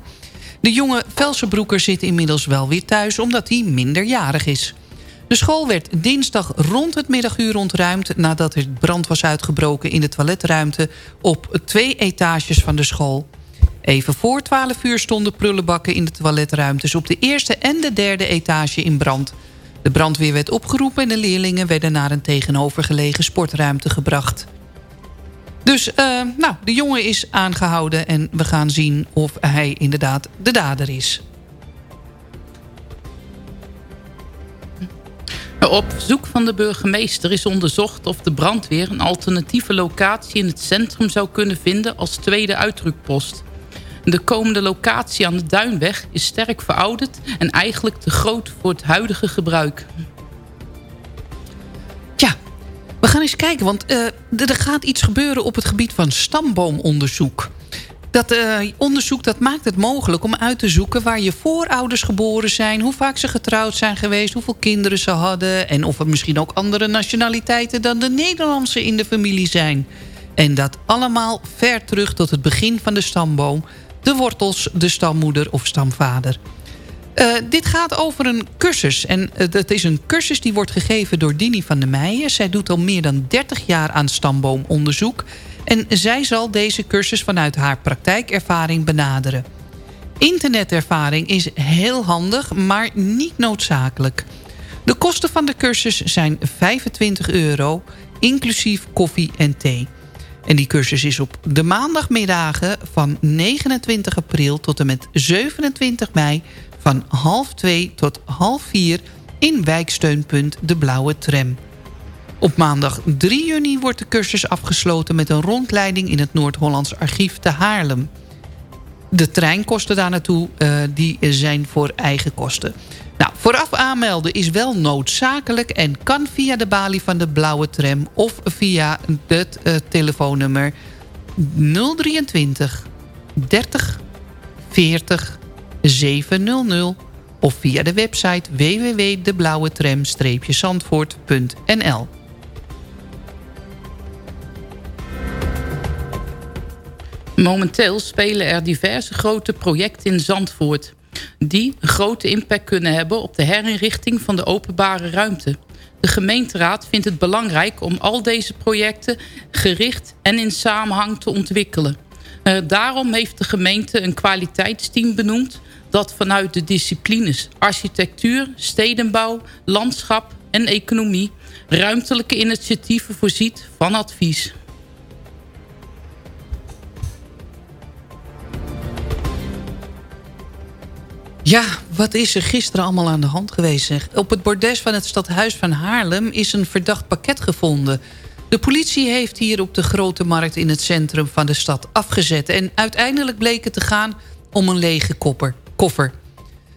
Speaker 9: De jonge Velsenbroeker zit inmiddels wel weer thuis omdat hij minderjarig is. De school werd dinsdag rond het middaguur ontruimd... nadat er brand was uitgebroken in de toiletruimte... op twee etages van de school. Even voor 12 uur stonden prullenbakken in de toiletruimtes... op de eerste en de derde etage in brand. De brandweer werd opgeroepen en de leerlingen... werden naar een tegenovergelegen sportruimte gebracht. Dus eh, nou, de jongen is aangehouden en we gaan zien of hij inderdaad de dader is.
Speaker 16: Op verzoek van de burgemeester is onderzocht of de brandweer... een alternatieve locatie in het centrum zou kunnen vinden als tweede uitdrukpost. De komende locatie aan de Duinweg is sterk verouderd... en eigenlijk te groot voor het huidige gebruik.
Speaker 9: Gaan eens kijken, want eh, er gaat iets gebeuren op het gebied van stamboomonderzoek. Dat eh, onderzoek dat maakt het mogelijk om uit te zoeken... waar je voorouders geboren zijn, hoe vaak ze getrouwd zijn geweest... hoeveel kinderen ze hadden en of er misschien ook andere nationaliteiten... dan de Nederlandse in de familie zijn. En dat allemaal ver terug tot het begin van de stamboom... de wortels, de stammoeder of stamvader. Uh, dit gaat over een cursus. En uh, dat is een cursus die wordt gegeven door Dini van der Meijen. Zij doet al meer dan 30 jaar aan stamboomonderzoek. En zij zal deze cursus vanuit haar praktijkervaring benaderen. Internetervaring is heel handig, maar niet noodzakelijk. De kosten van de cursus zijn 25 euro, inclusief koffie en thee. En die cursus is op de maandagmiddagen van 29 april tot en met 27 mei van half twee tot half vier in wijksteunpunt De Blauwe Tram. Op maandag 3 juni wordt de cursus afgesloten met een rondleiding in het Noord-Hollands Archief te Haarlem. De treinkosten daar naartoe uh, die zijn voor eigen kosten. Nou, vooraf aanmelden is wel noodzakelijk en kan via de balie van de blauwe tram of via het uh, telefoonnummer 023 30 40 700 of via de website www.deblauwetram-zandvoort.nl.
Speaker 16: Momenteel spelen er diverse grote projecten in Zandvoort... die een grote impact kunnen hebben op de herinrichting van de openbare ruimte. De gemeenteraad vindt het belangrijk om al deze projecten gericht en in samenhang te ontwikkelen. Uh, daarom heeft de gemeente een kwaliteitsteam benoemd dat vanuit de disciplines architectuur, stedenbouw, landschap en economie ruimtelijke initiatieven voorziet van advies.
Speaker 9: Ja, wat is er gisteren allemaal aan de hand geweest? Zeg? Op het bordes van het stadhuis van Haarlem is een verdacht pakket gevonden. De politie heeft hier op de Grote Markt in het centrum van de stad afgezet. En uiteindelijk bleek het te gaan om een lege koffer.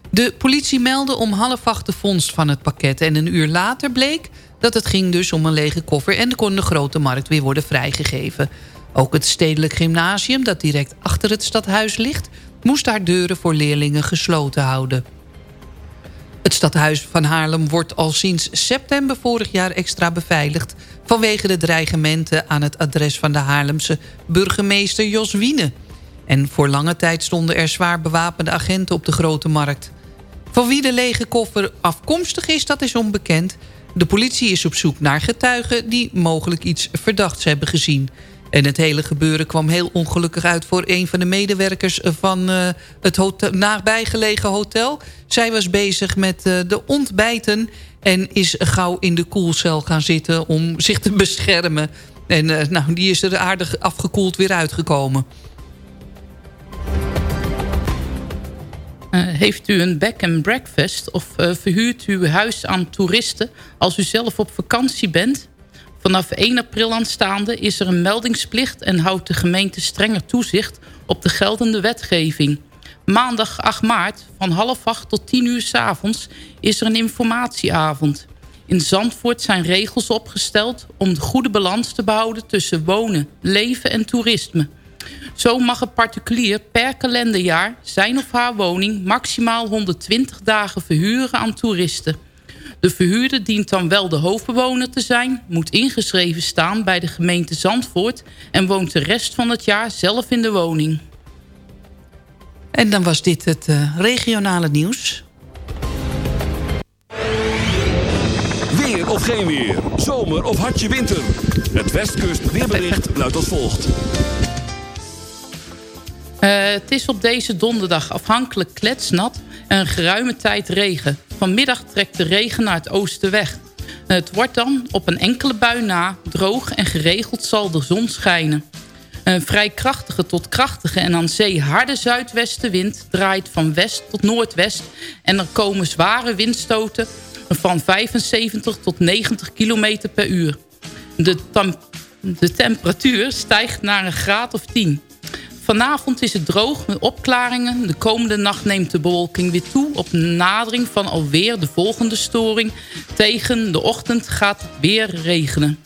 Speaker 9: De politie meldde om half acht de vondst van het pakket... en een uur later bleek dat het ging dus om een lege koffer... en kon de grote markt weer worden vrijgegeven. Ook het stedelijk gymnasium, dat direct achter het stadhuis ligt... moest haar deuren voor leerlingen gesloten houden. Het stadhuis van Haarlem wordt al sinds september vorig jaar extra beveiligd... vanwege de dreigementen aan het adres van de Haarlemse burgemeester Jos Wiene... En voor lange tijd stonden er zwaar bewapende agenten op de grote markt. Van wie de lege koffer afkomstig is, dat is onbekend. De politie is op zoek naar getuigen die mogelijk iets verdachts hebben gezien. En het hele gebeuren kwam heel ongelukkig uit voor een van de medewerkers van uh, het nabijgelegen hotel. Zij was bezig met uh, de ontbijten en is gauw in de koelcel gaan zitten om zich te beschermen. En uh, nou, die is er aardig afgekoeld weer uitgekomen.
Speaker 16: Uh, heeft u een back and breakfast of uh, verhuurt u huis aan toeristen als u zelf op vakantie bent? Vanaf 1 april aanstaande is er een meldingsplicht en houdt de gemeente strenger toezicht op de geldende wetgeving. Maandag 8 maart van half 8 tot 10 uur s avonds is er een informatieavond. In Zandvoort zijn regels opgesteld om de goede balans te behouden tussen wonen, leven en toerisme. Zo mag een particulier per kalenderjaar zijn of haar woning maximaal 120 dagen verhuren aan toeristen. De verhuurder dient dan wel de hoofdbewoner te zijn, moet ingeschreven staan bij de gemeente Zandvoort en woont de rest van het jaar zelf in de woning.
Speaker 9: En dan was dit het uh, regionale nieuws.
Speaker 1: Weer of geen weer, zomer of hartje winter. Het Westkust weerbericht luidt als volgt.
Speaker 16: Eh, het is op deze donderdag afhankelijk kletsnat en een geruime tijd regen. Vanmiddag trekt de regen naar het oosten weg. Het wordt dan op een enkele bui na droog en geregeld zal de zon schijnen. Een vrij krachtige tot krachtige en aan zee harde zuidwestenwind draait van west tot noordwest en er komen zware windstoten van 75 tot 90 km per uur. De, de temperatuur stijgt naar een graad of 10. Vanavond is het droog met opklaringen. De komende nacht neemt de bewolking weer toe... op nadering van alweer de volgende storing. Tegen de ochtend gaat het weer regenen.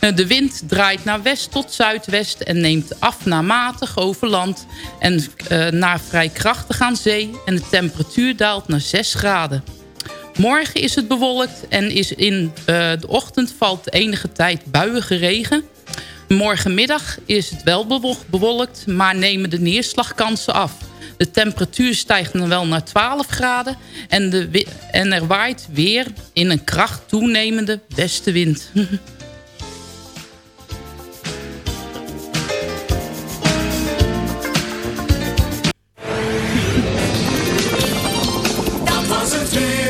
Speaker 16: Eh, De wind draait naar west tot zuidwest... en neemt af naar matig over land... en eh, naar vrij krachtig aan zee... en de temperatuur daalt naar 6 graden. Morgen is het bewolkt en is in eh, de ochtend valt enige tijd buiige regen. Morgenmiddag is het wel bewo- bewolkt, maar nemen de neerslagkansen af. De temperatuur stijgt dan wel naar 12 graden en, de, en er waait weer in een kracht toenemende westenwind. [LAUGHS]
Speaker 17: Dat was het weer.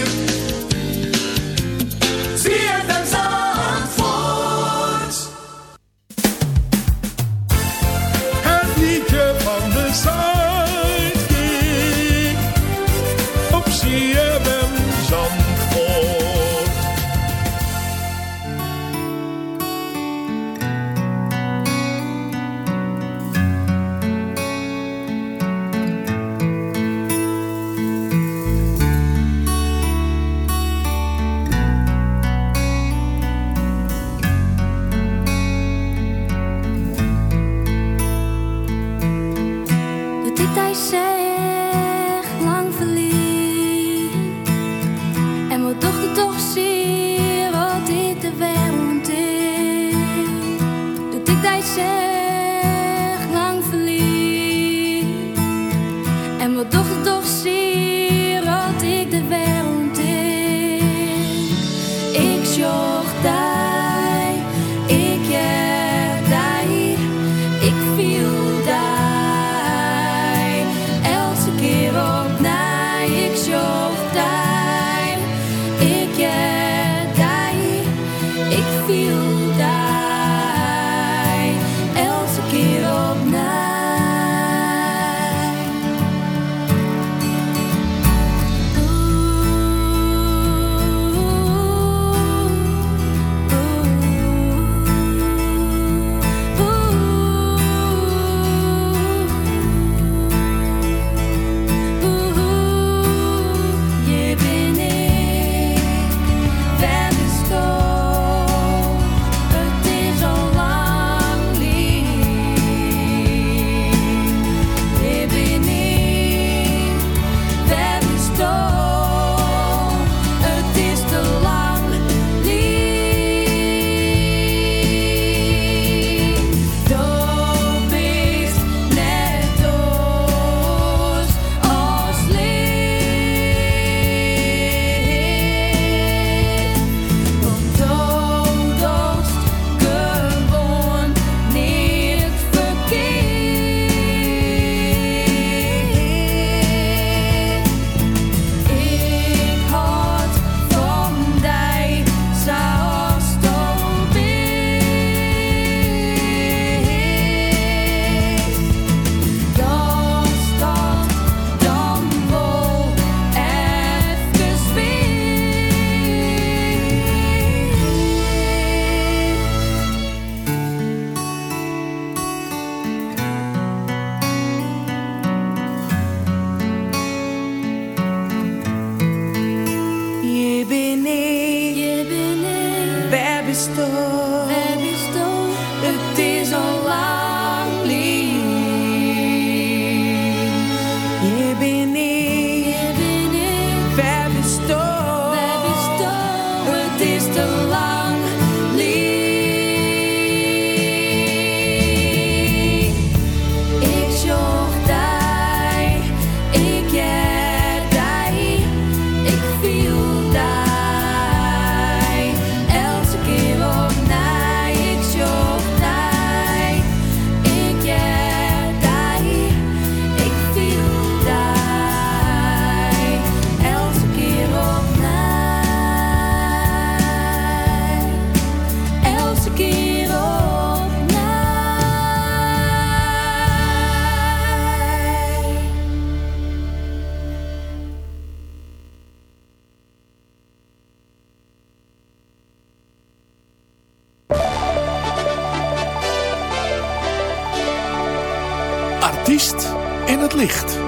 Speaker 18: Artiest in het licht.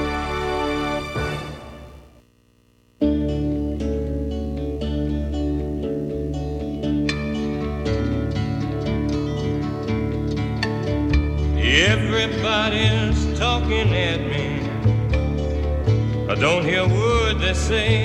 Speaker 19: Everybody's talking at me. I don't hear a word they're saying.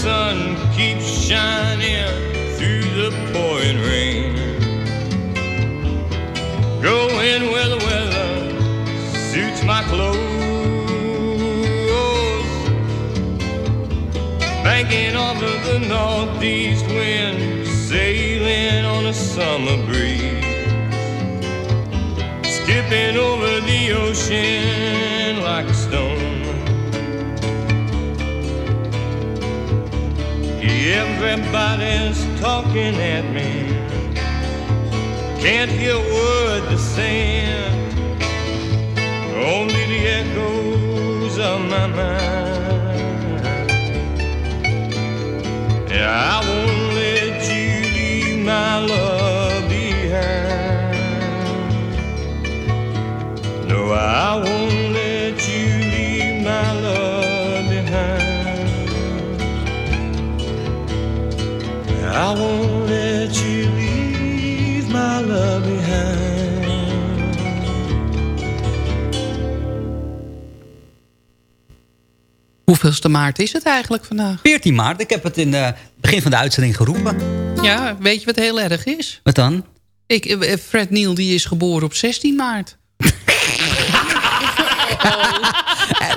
Speaker 19: Sun keeps shining through the pouring rain. Going where the weather suits my clothes. Banking off of the northeast wind, sailing on a summer breeze. Skipping over the ocean Everybody's talking at me. Can't hear a word they're saying. Only the echoes of my mind. Yeah, I won't let you leave my love behind. No, I won't I won't let you leave my love behind.
Speaker 9: Hoeveelste maart is het eigenlijk vandaag?
Speaker 8: 14 maart. Ik heb het in het begin van de uitzending geroepen.
Speaker 9: Ja, weet je wat heel erg is?
Speaker 8: Wat dan?
Speaker 9: Ik, eh, Fred Neil die is geboren op 16 maart. [LAUGHS]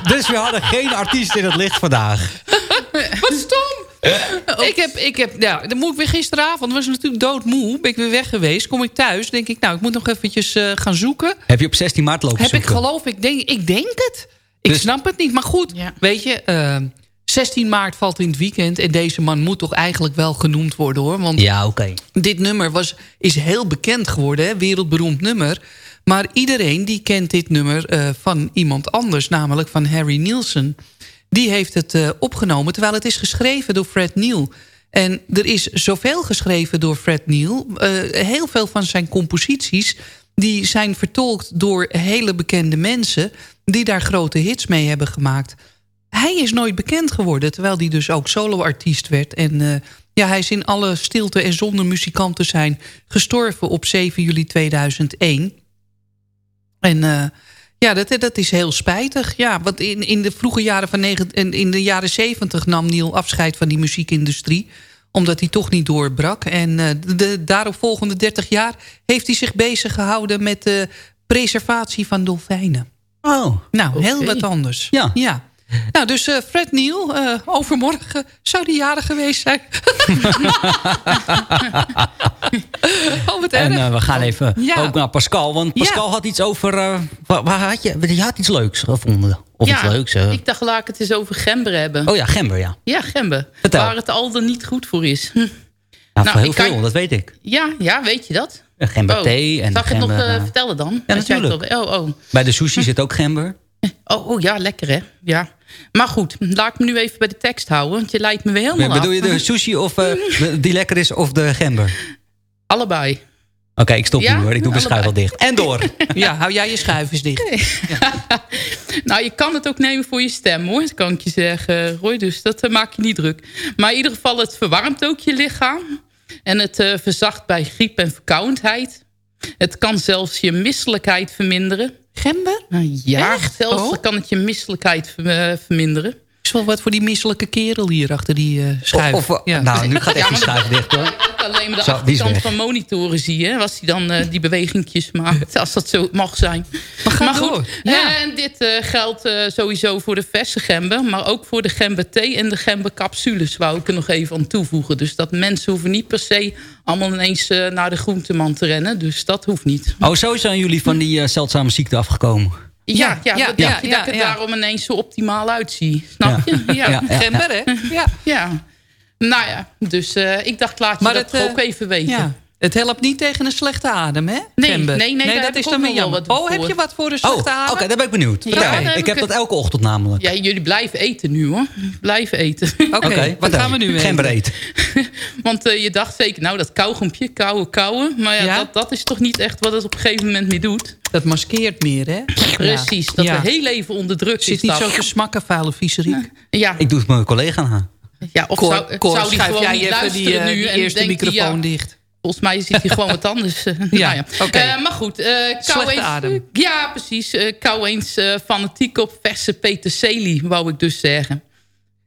Speaker 8: Dus we hadden geen artiest in het licht vandaag. [LAUGHS]
Speaker 9: Wat stom! Ik heb, ik heb, ja, dan moet ik weer gisteravond, was natuurlijk doodmoe, ben ik weer weg geweest. Kom ik thuis, denk ik, nou, ik moet nog eventjes eh, gaan zoeken.
Speaker 8: Heb je op 16 maart lopen
Speaker 9: Heb
Speaker 8: zoeken?
Speaker 9: ik geloof, ik denk, ik denk het. Ik
Speaker 8: Dus-
Speaker 9: snap het niet, maar goed, weet je, eh, 16 maart valt in het weekend en deze man moet toch eigenlijk wel genoemd worden hoor. Want
Speaker 8: Ja, oké.
Speaker 9: dit nummer was, is heel bekend geworden, hè, wereldberoemd nummer. Maar iedereen die kent dit nummer eh, van iemand anders, namelijk van Harry Nielsen. Die heeft het eh, opgenomen, terwijl het is geschreven door Fred Neil. En er is zoveel geschreven door Fred Neil. eh, heel veel van zijn composities die zijn vertolkt door hele bekende mensen... die daar grote hits mee hebben gemaakt. Hij is nooit bekend geworden, terwijl hij dus ook soloartiest werd. En eh, ja, hij is in alle stilte en zonder muzikant te zijn... gestorven op 7 juli 2001. En ja, dat, dat is heel spijtig. Ja, want in, in de vroege jaren van negen, in, de jaren 70 nam Neil afscheid van die muziekindustrie omdat hij toch niet doorbrak. En eh, de, de daaropvolgende 30 jaar heeft hij zich bezig gehouden... met de preservatie van dolfijnen.
Speaker 8: Oh,
Speaker 9: Nou, heel wat anders.
Speaker 8: Ja.
Speaker 9: ja. Nou, dus eh, Fred Neil, eh, overmorgen zou die jarig geweest zijn. [LAUGHS] oh, wat
Speaker 8: En eh, we gaan even
Speaker 9: Ja.
Speaker 8: ook naar Pascal. Want Pascal had iets over... waar, had je, je had iets leuks gevonden. Of
Speaker 16: ja,
Speaker 8: iets leuks.
Speaker 16: ik dacht, laat ik het eens over gember hebben.
Speaker 8: Oh ja, gember, ja.
Speaker 16: Ja, gember.
Speaker 8: Vertel.
Speaker 16: Waar het al dan niet goed voor is. Hm. [LAUGHS]
Speaker 8: Nou,
Speaker 16: Nou,
Speaker 8: voor heel veel, dat weet ik.
Speaker 16: Ja, ja, weet je dat?
Speaker 8: Gember
Speaker 16: Oh,
Speaker 8: thee en
Speaker 16: Zal ik het nog
Speaker 8: gember,
Speaker 16: eh,
Speaker 8: eh,
Speaker 16: vertellen dan?
Speaker 8: Ja,
Speaker 16: het
Speaker 8: natuurlijk.
Speaker 16: al- Oh, oh.
Speaker 8: Bij de sushi zit ook gember. [LAUGHS]
Speaker 16: Oh, oh, ja, lekker hè. Ja. Maar goed, laat ik me nu even bij de tekst houden. Want je leidt me weer helemaal
Speaker 8: Bedoel je de sushi of, eh, de- [LAUGHS] die lekker is of de gember?
Speaker 16: Allebei.
Speaker 8: Oké, ik stop
Speaker 9: Ja?
Speaker 8: nu hoor. Ik doe mijn schuif al dicht. En door. [LAUGHS]
Speaker 9: Ja, hou jij je schuif eens dicht. [LAUGHS]
Speaker 16: Nou, je kan het ook nemen voor je stem, hoor. Dat kan ik je zeggen, Roy. Dus dat eh, maak je niet druk. Maar in ieder geval, het verwarmt ook je lichaam. En het eh, verzacht bij griep en verkoudheid. Het kan zelfs je misselijkheid verminderen.
Speaker 9: Gember?
Speaker 16: ja,
Speaker 9: Echt?
Speaker 16: zelfs
Speaker 9: Oh.
Speaker 16: kan het je misselijkheid eh, verminderen.
Speaker 9: Wel wat voor die misselijke kerel hier achter die eh schuif.
Speaker 8: Of- of- nou, nu gaat echt die schuif dicht hoor. [LAUGHS]
Speaker 16: Alleen maar de
Speaker 8: Zo,
Speaker 16: achterkant van monitoren zie je. Als hij dan eh, die bewegingjes maakt. [LAUGHS] Als dat zo mag zijn. Maar, goed,
Speaker 9: door.
Speaker 16: eh, en dit geldt sowieso voor de verse gember. Maar ook voor de gember thee en de gember capsules. Wou ik er nog even aan toevoegen. Dus dat mensen hoeven niet per se allemaal ineens naar de groenteman te rennen. Dus dat hoeft niet.
Speaker 8: Oh, zo zijn jullie van die zeldzame ziekte afgekomen.
Speaker 16: Ja, ja,
Speaker 9: ja, ja,
Speaker 16: dat ik er
Speaker 9: ja.
Speaker 16: daarom ineens zo optimaal uitzie. Snap je? Ja.
Speaker 8: Ja, ja,
Speaker 9: Gember, hè? Ja.
Speaker 16: Ja. Nou ja, dus eh, ik dacht laat je
Speaker 9: Maar
Speaker 16: dat
Speaker 9: het,
Speaker 16: toch
Speaker 9: eh,
Speaker 16: ook even weten.
Speaker 9: Het helpt niet tegen een slechte adem, hè?
Speaker 16: Nee,
Speaker 9: Gember?
Speaker 16: nee, nee,
Speaker 9: dat is dan weer jammer.
Speaker 16: wat
Speaker 9: Oh, heb je wat voor een
Speaker 8: Oh,
Speaker 9: slechte
Speaker 8: oké,
Speaker 9: adem?
Speaker 8: daar ben ik benieuwd.
Speaker 16: Ja,
Speaker 8: ik heb dat elke ochtend namelijk.
Speaker 16: Ja, jullie blijven eten nu hoor. Blijven eten. [LAUGHS]
Speaker 9: Oké, wat gaan we nu
Speaker 8: Geen
Speaker 9: eten?
Speaker 8: breed. [LAUGHS]
Speaker 16: Want eh, je dacht zeker, nou dat kauwgompje, kauwen, kauwen. Maar ja,
Speaker 9: Ja?
Speaker 16: Dat, dat is toch niet echt wat het op een gegeven moment meer doet.
Speaker 9: Dat maskeert meer, hè?
Speaker 16: Precies, dat
Speaker 9: Ja.
Speaker 16: we heel even onder druk
Speaker 9: Zit
Speaker 16: is
Speaker 9: niet zo te smakken, vuile. [LAUGHS]
Speaker 16: Ja,
Speaker 8: Ik doe het met mijn collega aan.
Speaker 16: ja of
Speaker 9: Cor,
Speaker 16: zou,
Speaker 9: Cor,
Speaker 16: zou die gewoon
Speaker 9: jij
Speaker 16: niet
Speaker 9: even
Speaker 16: luisteren
Speaker 9: die, eh,
Speaker 16: nu
Speaker 9: die
Speaker 16: en
Speaker 9: eerste microfoon
Speaker 16: ja,
Speaker 9: dicht.
Speaker 16: Volgens mij zit hij gewoon wat anders. [LAUGHS] eh,
Speaker 9: Ja,
Speaker 16: nou ja. Eh, maar goed, eh kou eens,
Speaker 9: adem.
Speaker 16: Ja, precies. eh kou eens eh, fanatiek op verse peterselie, wou ik dus zeggen.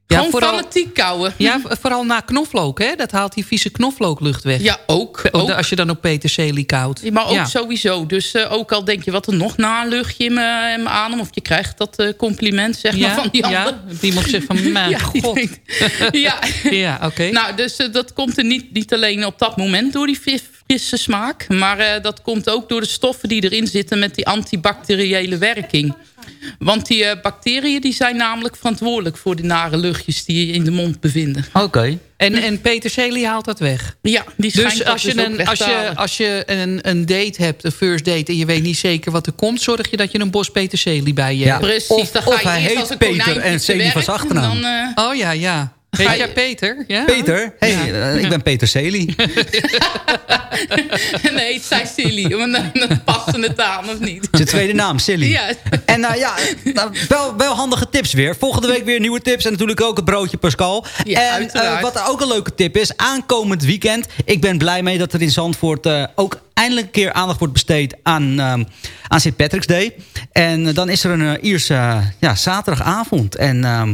Speaker 9: Ja,
Speaker 16: Gewoon
Speaker 9: vooral-
Speaker 16: fanatiek kauwen.
Speaker 9: Ja, vooral na knoflook, hè? Dat haalt die vieze knoflooklucht weg.
Speaker 16: Ja, ook. Ook.
Speaker 9: Als je dan op peterselie koudt.
Speaker 16: Maar ook
Speaker 9: Ja.
Speaker 16: sowieso. Dus eh, ook al denk je wat er nog na een luchtje in mijn adem... of je krijgt dat eh, compliment zeg maar, van die
Speaker 9: ja,
Speaker 16: ander.
Speaker 9: die iemand zegt van, [LAUGHS] mijn
Speaker 16: Ja,
Speaker 9: god. [LAUGHS]
Speaker 16: ja, [LAUGHS]
Speaker 9: Ja, oké.
Speaker 16: nou, dus eh, dat komt er niet, niet alleen op dat moment door die frisse smaak... maar eh, dat komt ook door de stoffen die erin zitten... met die antibacteriële werking. Want die eh, bacteriën die zijn namelijk verantwoordelijk... voor de nare luchtjes die je in de mond bevinden.
Speaker 8: Oké.
Speaker 9: En, en peterselie haalt dat weg.
Speaker 16: Ja, die schijnt
Speaker 9: Dus als je,
Speaker 16: dus ook
Speaker 9: een,
Speaker 16: weg
Speaker 9: als, je, als je een, een date hebt, een first date... en je weet niet zeker wat er komt... zorg je dat je een bos peterselie bij je
Speaker 8: Ja.
Speaker 9: hebt.
Speaker 16: Precies,
Speaker 8: Of-
Speaker 16: dan
Speaker 8: of
Speaker 16: ga je
Speaker 8: hij
Speaker 16: als
Speaker 8: heet
Speaker 16: een
Speaker 8: Peter en Celie van achternaam.
Speaker 16: dan, eh,
Speaker 9: Oh ja, ja. Heet jij Peter? Ja?
Speaker 8: Peter, hey, eh, ik ben Peter Celi. [LAUGHS]
Speaker 16: nee, het zei Silly. Want dan, dan passen het aan, of niet?
Speaker 8: Zijn tweede naam, Silly.
Speaker 16: Ja.
Speaker 8: En nou ja, nou, wel, wel handige tips weer. Volgende week weer nieuwe tips. En natuurlijk ook het broodje Pascal.
Speaker 16: Ja,
Speaker 8: en eh, wat ook een leuke tip is. Aankomend weekend. Ik ben blij mee dat er in Zandvoort eh, ook eindelijk een keer aandacht wordt besteed aan, ehm aan St. Patrick's Day. En eh, dan is er een eh, Ierse eh, ja, zaterdagavond. En, ehm,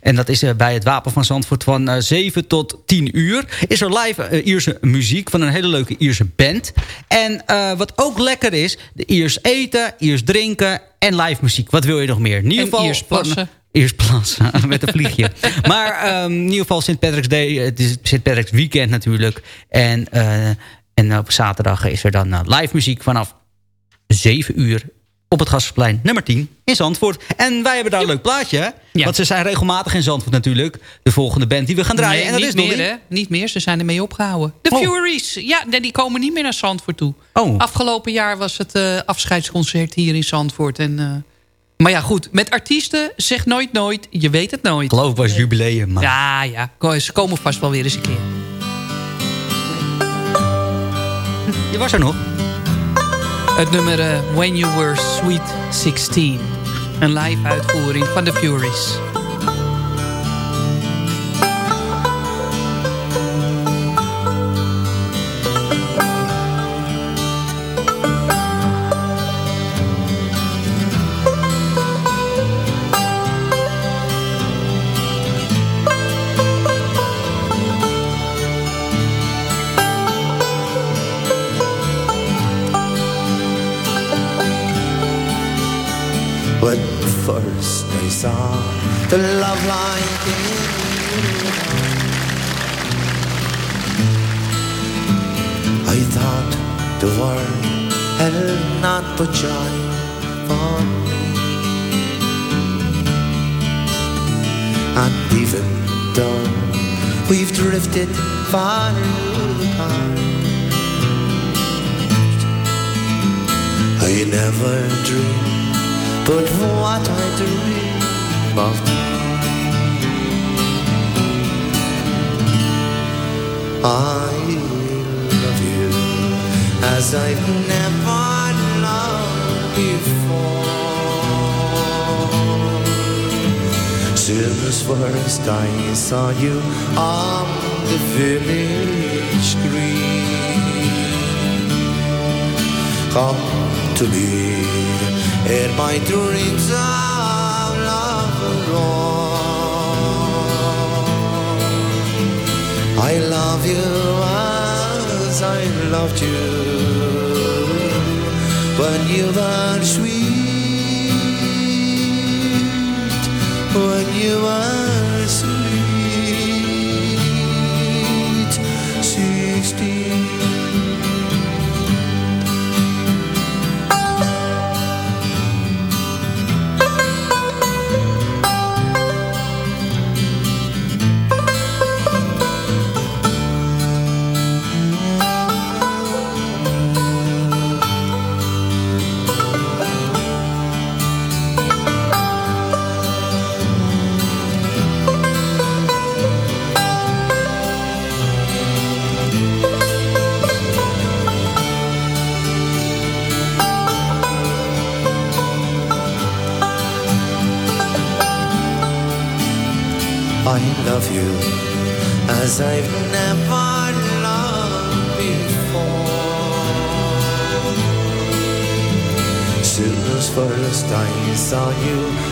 Speaker 8: en dat is bij het Wapen van Zandvoort van eh 7 tot 10 uur. Is er live Ierse muziek van een hele leuke Ierse band. En wat ook lekker is, de Iers eten, Iers drinken en live muziek. Wat wil je nog meer? In ieder geval
Speaker 9: Iers plassen.
Speaker 8: Eerst plassen [LAUGHS] met een vliegje. [LAUGHS] maar ehm, in ieder geval St. Patrick's Day. Het is St. Patrick's Weekend natuurlijk. En, en op zaterdag is er dan eh, live muziek vanaf 7 uur op het Gassersplein nummer 10 in Zandvoort. En wij hebben daar een leuk plaatje.
Speaker 9: Ja.
Speaker 8: Want ze zijn regelmatig in Zandvoort natuurlijk. De volgende band die we gaan draaien.
Speaker 9: Nee,
Speaker 8: en dat
Speaker 9: niet
Speaker 8: is
Speaker 9: meer, hè? Niet meer, ze zijn ermee opgehouden. De
Speaker 8: Oh.
Speaker 9: Furies, ja, die komen niet meer naar Zandvoort toe.
Speaker 8: Oh.
Speaker 9: Afgelopen jaar was het eh, afscheidsconcert hier in Zandvoort. En, eh, maar ja, goed, met artiesten, zeg nooit nooit, je weet het nooit.
Speaker 8: Ik geloof het was jubileum. Maar...
Speaker 9: Ja, ja, ze komen vast wel weer eens een keer.
Speaker 8: Je was er nog.
Speaker 9: Het nummer eh, When You Were Sweet 16. Een live uitvoering van de Furies.
Speaker 20: I saw the love light in I thought the world had not but joy for me. And even though we've drifted far apart, I never dreamed but what I dream of I love you as I've never loved before. Since first I saw you on the village green, come to me in my dreams love. I love you as I loved you when you were sweet, when you were I saw you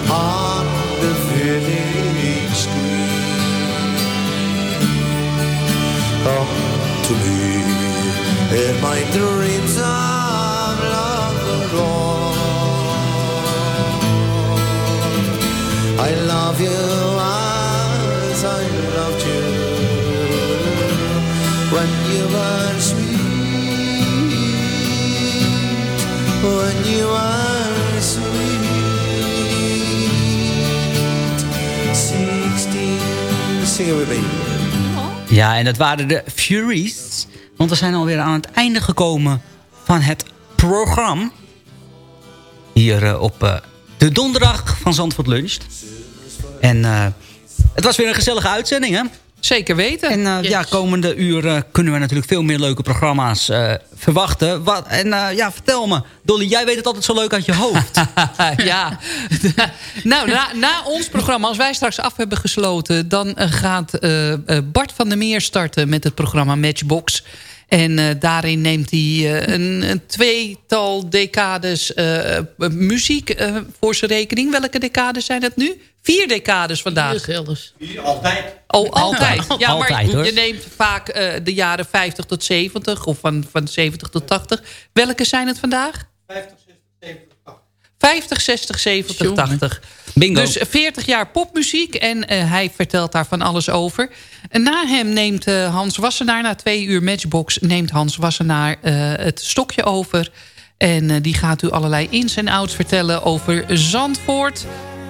Speaker 8: Ja, en dat waren de Furies. Want we zijn alweer aan het einde gekomen van het programma. Hier eh, op eh, de donderdag van Zandvoort Lunch. En eh, het was weer een gezellige uitzending, hè?
Speaker 9: Zeker weten.
Speaker 8: En eh, ja, komende uur kunnen we natuurlijk veel meer leuke programma's eh, verwachten. Wat, en eh, ja, vertel me. Dolly, jij weet het altijd zo leuk uit je hoofd. [LAUGHS]
Speaker 9: ja. [LAUGHS] nou, na, na ons programma, als wij straks af hebben gesloten... dan gaat Bart van der Meer starten met het programma Matchbox. En eh, daarin neemt hij eh, een, een tweetal decades eh, muziek eh, voor zijn rekening. Welke decades zijn het nu? Vier decades vandaag.
Speaker 8: Altijd.
Speaker 9: Oh, altijd. Ja,
Speaker 8: Altijd,
Speaker 9: maar je neemt vaak eh, de jaren 50 tot 70 of van, van 70 tot 80. Welke zijn het vandaag? 50, 60, 70, 80. Dus 40 jaar popmuziek en eh, hij vertelt daar van alles over. Na hem neemt eh, Hans Wassenaar, na twee uur Matchbox... neemt Hans Wassenaar eh, het stokje over. En die gaat u allerlei ins en outs vertellen over Zandvoort.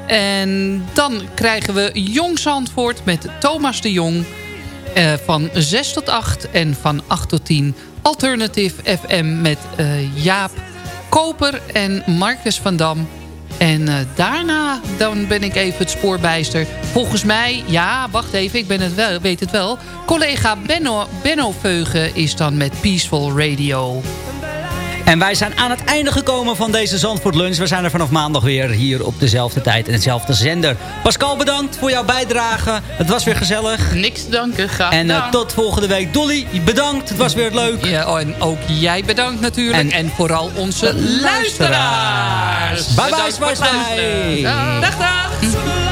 Speaker 9: En dan krijgen we Jong Zandvoort met Thomas de Jong... van 6 tot 8 en van 8 tot 10 Alternative FM met Jaap Koper en Marcus van Dam. En eh, daarna dan ben ik even het spoorbijster. Volgens mij, ja, wacht even, ik ben het wel, weet het wel. Collega Benno, Benno Veugen is dan met Peaceful Radio.
Speaker 8: En wij zijn aan het einde gekomen van deze Zandvoort Lunch. We zijn er vanaf maandag weer hier op dezelfde tijd en dezelfde zender. Pascal, bedankt voor jouw bijdrage. Het was weer gezellig.
Speaker 16: Niks te danken, graag
Speaker 8: En eh, tot volgende week. Dolly, bedankt. Het was weer leuk.
Speaker 9: Ja, en ook jij bedankt natuurlijk. En, vooral onze luisteraars.
Speaker 8: Bye bye, bye bye.
Speaker 9: Dag, dag.